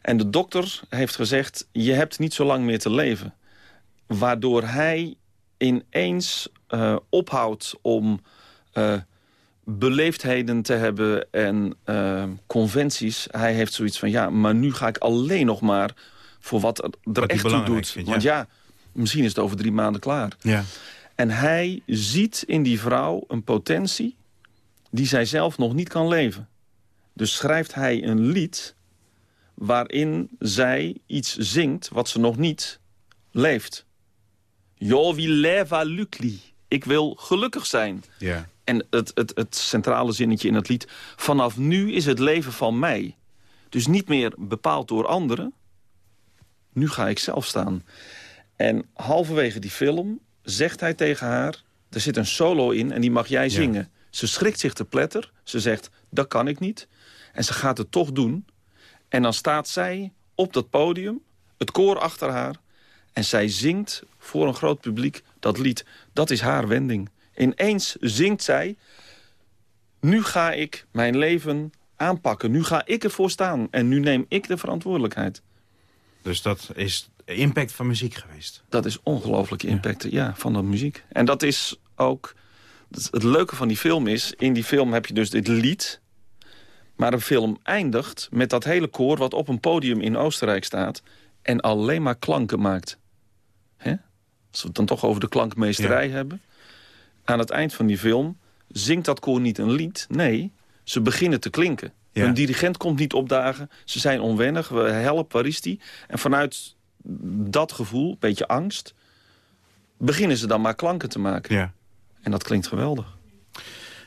En de dokter heeft gezegd, je hebt niet zo lang meer te leven. Waardoor hij ineens uh, ophoudt om uh, beleefdheden te hebben en uh, conventies. Hij heeft zoiets van, ja, maar nu ga ik alleen nog maar voor wat er Wat echt toe doet. vindt, Want ja, misschien is het over drie maanden klaar. Ja. En hij ziet in die vrouw een potentie die zij zelf nog niet kan leven. Dus schrijft hij een lied waarin zij iets zingt wat ze nog niet leeft. Jo vi leva lycklig. Ik wil gelukkig zijn. Ja. En het, het, het centrale zinnetje in het lied... vanaf nu is het leven van mij. Dus niet meer bepaald door anderen. Nu ga ik zelf staan. En halverwege die film zegt hij tegen haar... er zit een solo in en die mag jij zingen. Ze schrikt zich te pletter. Ze zegt, dat kan ik niet. En ze gaat het toch doen. En dan staat zij op dat podium, het koor achter haar... en zij zingt voor een groot publiek dat lied. Dat is haar wending. Ineens zingt zij... nu ga ik mijn leven aanpakken. Nu ga ik ervoor staan. En nu neem ik de verantwoordelijkheid. Dus dat is impact van muziek geweest. Dat is ongelooflijke impact ja. van de muziek. En dat is ook... Het leuke van die film is... in die film heb je dus dit lied... maar de film eindigt met dat hele koor... wat op een podium in Oostenrijk staat... en alleen maar klanken maakt. Hè? Als we het dan toch over de klankmeesterij Ja. hebben. Aan het eind van die film zingt dat koor niet een lied. Nee, ze beginnen te klinken. Ja. Hun dirigent komt niet opdagen. Ze zijn onwennig. We helpen, waar is die? En vanuit dat gevoel, een beetje angst... beginnen ze dan maar klanken te maken. Ja. En dat klinkt geweldig.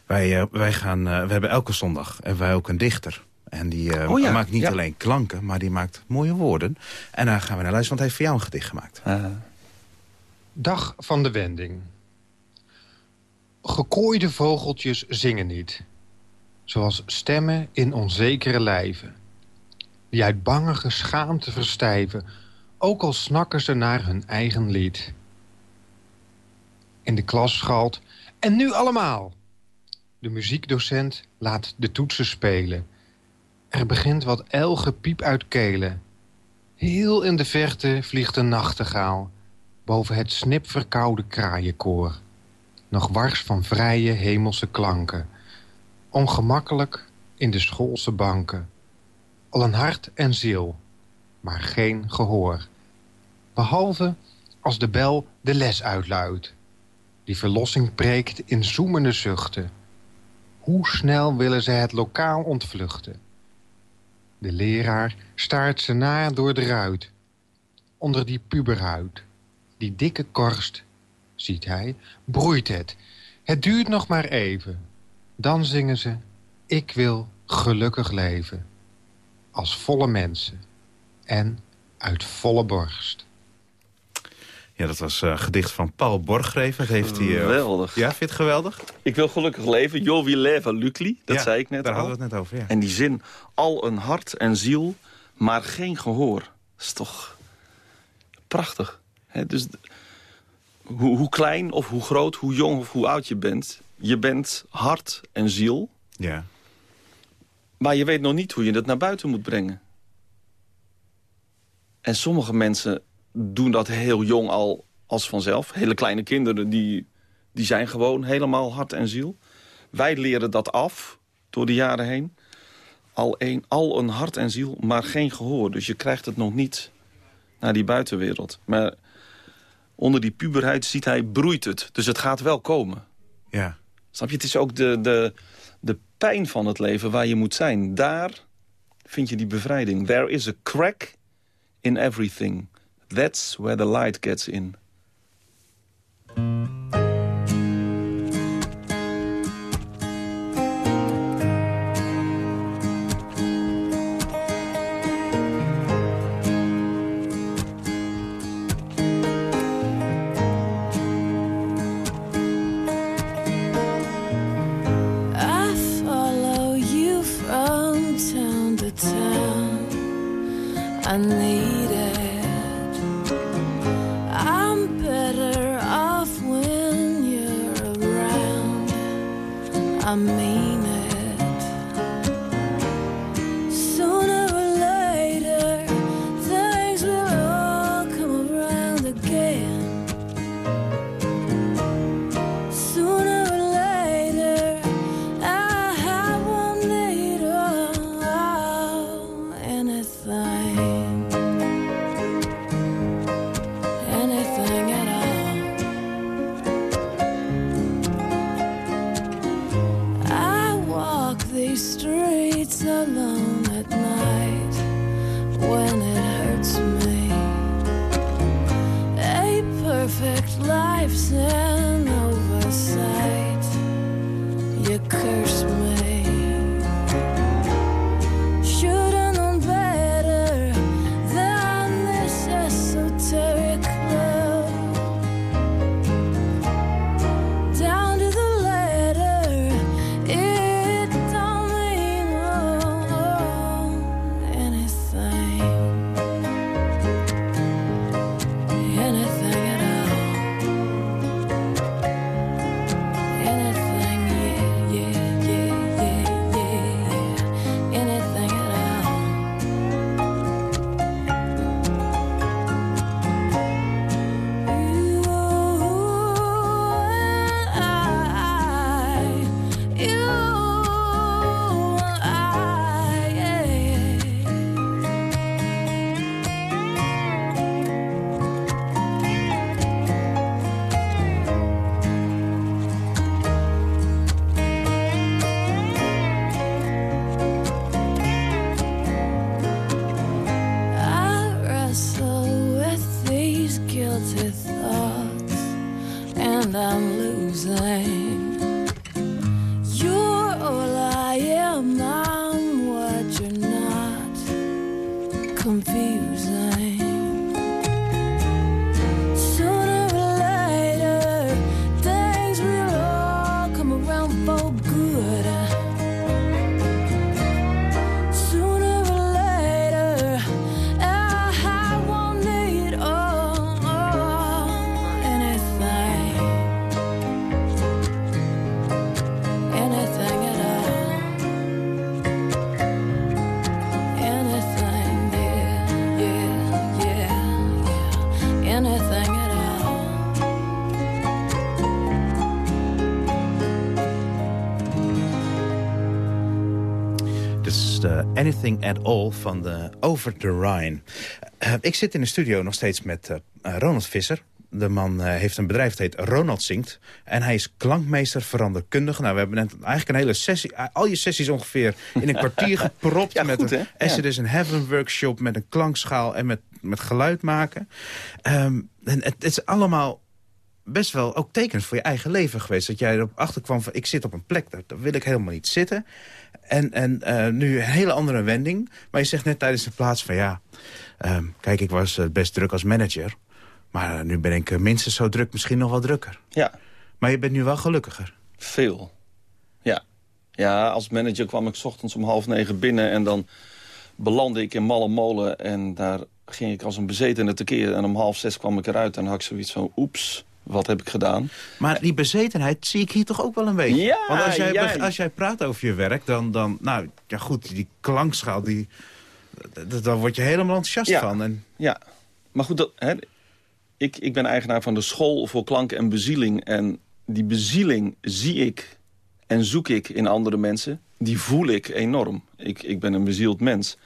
Wij, eh, wij gaan, eh, we hebben elke zondag hebben wij ook een dichter. En die eh, Oh ja, maakt niet ja. alleen klanken, maar die maakt mooie woorden. En daar gaan we naar luisteren, want hij heeft voor jou een gedicht gemaakt. Dag van de wending. Gekooide vogeltjes zingen niet. Zoals stemmen in onzekere lijven. Die uit bangige schaamte verstijven. Ook al snakken ze naar hun eigen lied. In de klas schalt. En nu allemaal. De muziekdocent laat de toetsen spelen. Er begint wat elgepiep uit kelen. Heel in de verte vliegt een nachtegaal boven het snipverkoude kraaienkoor. Nog wars van vrije hemelse klanken. Ongemakkelijk in de schoolse banken. Al een hart en ziel, maar geen gehoor. Behalve als de bel de les uitluidt. Die verlossing preekt in zoemende zuchten. Hoe snel willen ze het lokaal ontvluchten? De leraar staart ze na door de ruit. Onder die puberhuid die dikke korst, ziet hij, broeit het. Het duurt nog maar even. Dan zingen ze, ik wil gelukkig leven. Als volle mensen. En uit volle borst. Ja, dat was een gedicht van Paul Borgreven. Dat heeft hij, eh, Geweldig. Ja, vind je het geweldig? Ik wil gelukkig leven. Jo wie leva lucli. Dat Ja, zei ik net daar al. hadden we het net over, ja. En die zin, al een hart en ziel, maar geen gehoor. Dat is toch prachtig. Dus hoe, hoe klein of hoe groot, hoe jong of hoe oud je bent... je bent hart en ziel, Ja. maar je weet nog niet hoe je dat naar buiten moet brengen. En sommige mensen doen dat heel jong al als vanzelf. Hele kleine kinderen, die, die zijn gewoon helemaal hart en ziel. Wij leren dat af door de jaren heen. Al een, al een hart en ziel, maar geen gehoor. Dus je krijgt het nog niet naar die buitenwereld. Maar onder die puberheid ziet hij, broeit het. Dus het gaat wel komen. Ja. Snap je? Het is ook de, de, de pijn van het leven waar je moet zijn. Daar vind je die bevrijding. There is a crack in everything. That's where the light gets in. Anything at All van de Over the Rhine. Eh, ik zit in de studio nog steeds met eh, eh, Ronald Visser. De man eh, heeft een bedrijf dat heet Ronald Zingt. En hij is klankmeester veranderkundige. Nou, we hebben net eigenlijk een hele sessie... eh, al je sessies ongeveer in een kwartier gepropt. met goed, een Acid is een Heaven workshop met een klankschaal en met, met geluid maken. Ehm, en het, het is allemaal best wel ook tekens voor je eigen leven geweest. Dat jij erop achterkwam van ik zit op een plek, daar, daar wil ik helemaal niet zitten. En, en eh, nu een hele andere wending. Maar je zegt net tijdens de plaats van ja... ehm, kijk, ik was eh, best druk als manager. Maar eh, nu ben ik minstens zo druk, misschien nog wel drukker. Ja. Maar je bent nu wel gelukkiger. Veel. Ja. Ja, als manager kwam ik 's ochtends om half negen binnen... en dan belandde ik in Malle Molen... en daar ging ik als een bezetene tekeer. En om half zes kwam ik eruit en had ik zoiets van... oeps, wat heb ik gedaan? Maar die bezetenheid zie ik hier toch ook wel een beetje. Ja, Want als jij, als jij praat over je werk, dan... dan nou, ja goed, die klankschaal, die, d- d- daar word je helemaal enthousiast Ja. van. En, Ja, maar goed, dat, hè, ik, ik ben eigenaar van de school voor klank en bezieling. En die bezieling zie ik en zoek ik in andere mensen. Die voel ik enorm. Ik, ik ben een bezield mens.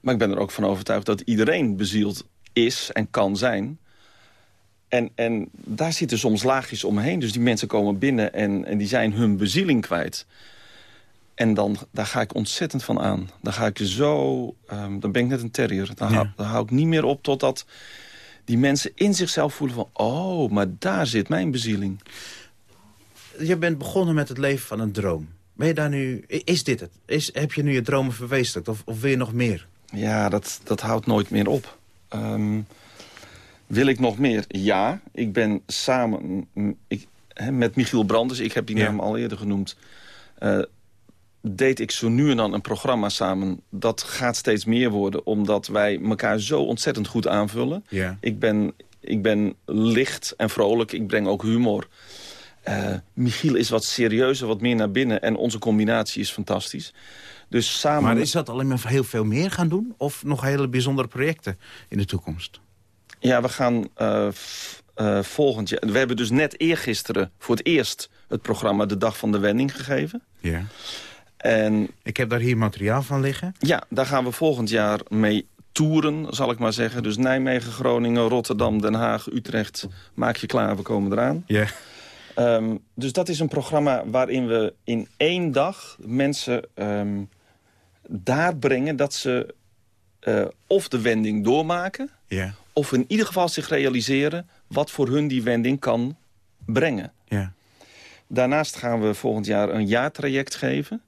Maar ik ben er ook van overtuigd dat iedereen bezield is en kan zijn. En, en daar zitten soms laagjes omheen. Dus die mensen komen binnen en, en die zijn hun bezieling kwijt. En dan, daar ga ik ontzettend van aan. Dan ga ik zo... ehm, dan ben ik net een terrier. Dan, hou, dan hou ik niet meer op totdat die mensen in zichzelf voelen van... oh, maar daar zit mijn bezieling. je bent begonnen met het leven van een droom. Ben je daar nu... Is dit het? Is, heb je nu je dromen verwezenlijkt? Of, of wil je nog meer? Ja, dat, dat houdt nooit meer op. Ehm, wil ik nog meer? Ja. Ik ben samen ik, met Michiel Brandes, ik heb die Ja. naam al eerder genoemd... eh, deed ik zo nu en dan een programma samen. Dat gaat steeds meer worden, omdat wij elkaar zo ontzettend goed aanvullen. Ja. Ik ben, ik ben licht en vrolijk, ik breng ook humor. Eh, Michiel is wat serieuzer, wat meer naar binnen... en onze combinatie is fantastisch. Dus samen... Maar is dat alleen maar heel veel meer gaan doen? Of nog hele bijzondere projecten in de toekomst? Ja, we gaan eh, eh, volgend jaar... We hebben dus net eergisteren voor het eerst het programma De Dag van de Wending gegeven. Ja. En Ik heb daar hier materiaal van liggen. ja, daar gaan we volgend jaar mee toeren, zal ik maar zeggen. Dus Nijmegen, Groningen, Rotterdam, Den Haag, Utrecht. Maak je klaar, we komen eraan. Ja. Ehm, dus dat is een programma waarin we in één dag mensen ehm, daar brengen... dat ze eh, of de wending doormaken... Ja. Of in ieder geval zich realiseren wat voor hun die wending kan brengen. Ja. Daarnaast gaan we volgend jaar een jaartraject geven.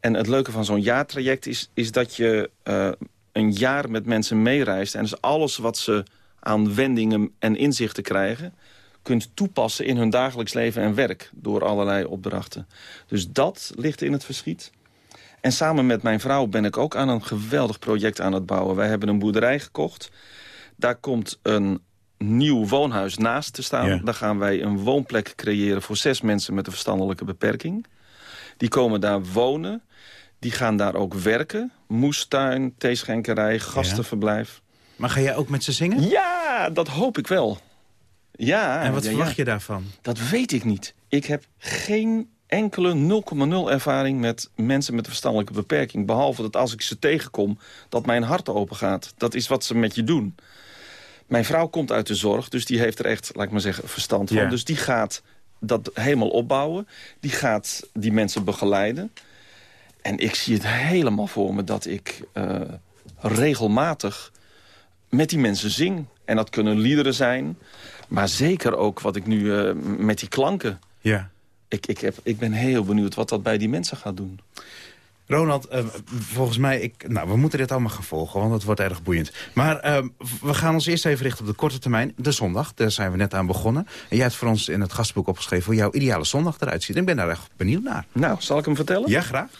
En het leuke van zo'n jaartraject is, is dat je eh, een jaar met mensen meereist. En dus alles wat ze aan wendingen en inzichten krijgen... kunt toepassen in hun dagelijks leven en werk door allerlei opdrachten. Dus dat ligt in het verschiet. En samen met mijn vrouw ben ik ook aan een geweldig project aan het bouwen. Wij hebben een boerderij gekocht. Daar komt een nieuw woonhuis naast te staan. Ja. Daar gaan wij een woonplek creëren voor zes mensen met een verstandelijke beperking. Die komen daar wonen. Die gaan daar ook werken. Moestuin, theeschenkerij, gastenverblijf. Maar ga jij ook met ze zingen? Ja, dat hoop ik wel. Ja. En wat ja, verwacht je daarvan? Dat weet ik niet. Ik heb geen enkele 0,0 ervaring met mensen met een verstandelijke beperking. Behalve dat als ik ze tegenkom, dat mijn hart open gaat. Dat is wat ze met je doen. Mijn vrouw komt uit de zorg, dus die heeft er echt, laat ik maar zeggen, verstand van. Ja. Dus die gaat dat helemaal opbouwen. Die gaat die mensen begeleiden. En ik zie het helemaal voor me dat ik eh, regelmatig met die mensen zing. En dat kunnen liederen zijn. Maar zeker ook wat ik nu eh, met die klanken... Ja. Ik, ik, heb, ik ben heel benieuwd wat dat bij die mensen gaat doen. Ronald, eh, volgens mij, ik, nou, we moeten dit allemaal gaan volgen, want het wordt erg boeiend. Maar eh, we gaan ons eerst even richten op de korte termijn. De zondag, daar zijn we net aan begonnen. En jij hebt voor ons in het gastboek opgeschreven hoe jouw ideale zondag eruit ziet. Ik ben daar echt benieuwd naar. Nou, zal ik hem vertellen? Ja, graag.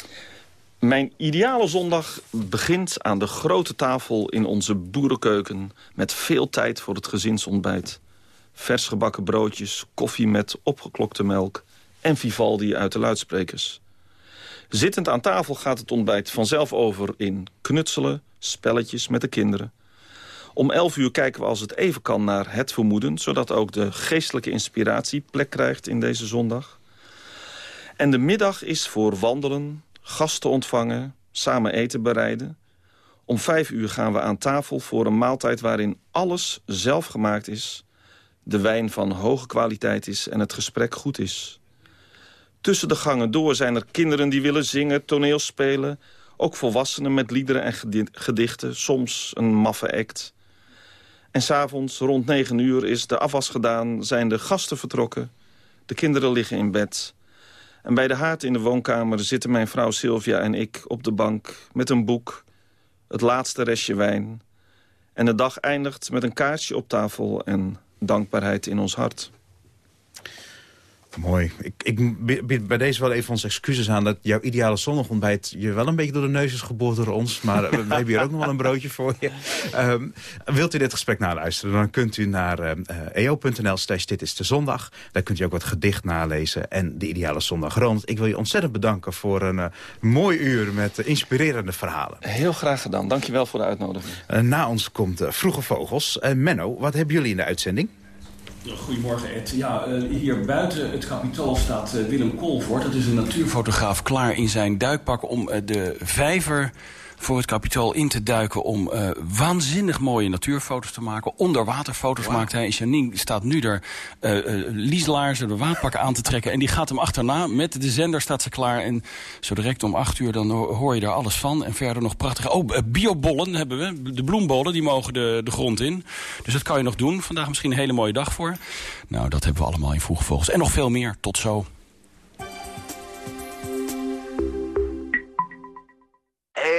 Mijn ideale zondag begint aan de grote tafel in onze boerenkeuken... met veel tijd voor het gezinsontbijt. Vers gebakken broodjes, koffie met opgeklokte melk... en Vivaldi uit de luidsprekers. Zittend aan tafel gaat het ontbijt vanzelf over in knutselen, spelletjes met de kinderen. Om 11 uur kijken we als het even kan naar het vermoeden... zodat ook de geestelijke inspiratie plek krijgt in deze zondag. En de middag is voor wandelen, gasten ontvangen, samen eten bereiden. Om vijf uur gaan we aan tafel voor een maaltijd waarin alles zelf gemaakt is... de wijn van hoge kwaliteit is en het gesprek goed is. Tussen de gangen door zijn er kinderen die willen zingen, toneel spelen... ook volwassenen met liederen en gedi- gedichten, soms een maffe act. En s'avonds, rond negen uur, is de afwas gedaan, zijn de gasten vertrokken... de kinderen liggen in bed... En bij de haard in de woonkamer zitten mijn vrouw Sylvia en ik op de bank met een boek, het laatste restje wijn. En de dag eindigt met een kaarsje op tafel en dankbaarheid in ons hart. Mooi. Ik, ik bied bij deze wel even onze excuses aan... dat jouw ideale zondagontbijt je wel een beetje door de neus is geboord door ons. Maar we hebben hier ook nog wel een broodje voor je. Ehm, wilt u dit gesprek naluisteren, dan kunt u naar eh, eo.nl slash dit is de zondag. Daar kunt u ook wat gedicht nalezen en de ideale zondag. Ronald, ik wil je ontzettend bedanken voor een eh, mooi uur met inspirerende verhalen. Heel graag gedaan. Dankjewel voor de uitnodiging. Eh, na ons komt Vroege Vogels. Menno, wat hebben jullie in de uitzending? Goedemorgen Ed. Ja, eh, hier buiten het kapitool staat eh, Willem Kolvoort. Dat is een natuurfotograaf klaar in zijn duikpak om eh, de vijver voor het kapitool in te duiken... om eh, waanzinnig mooie natuurfoto's te maken. Onderwaterfoto's maakt hij. En Janine staat nu er uh, uh, lieslaarzen, de waadpakken aan te trekken. En die gaat hem achterna. Met de zender staat ze klaar. En zo direct om acht uur dan ho- hoor je daar alles van. En verder nog prachtige... Oh, eh, biobollen hebben we. De bloembollen, die mogen de, de grond in. Dus dat kan je nog doen. Vandaag misschien een hele mooie dag voor. Nou, dat hebben we allemaal in Vroege Vogels. En nog veel meer. Tot zo.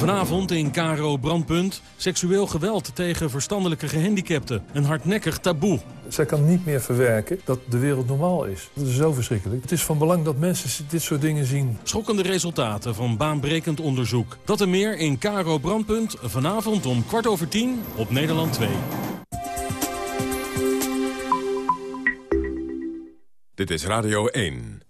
Vanavond in Caro Brandpunt. Seksueel geweld tegen verstandelijke gehandicapten. Een hardnekkig taboe. Zij kan niet meer verwerken dat de wereld normaal is. Dat is zo verschrikkelijk. Het is van belang dat mensen dit soort dingen zien. Schokkende resultaten van baanbrekend onderzoek. Dat en meer in Caro Brandpunt. Vanavond om kwart over tien op Nederland 2. Dit is Radio 1.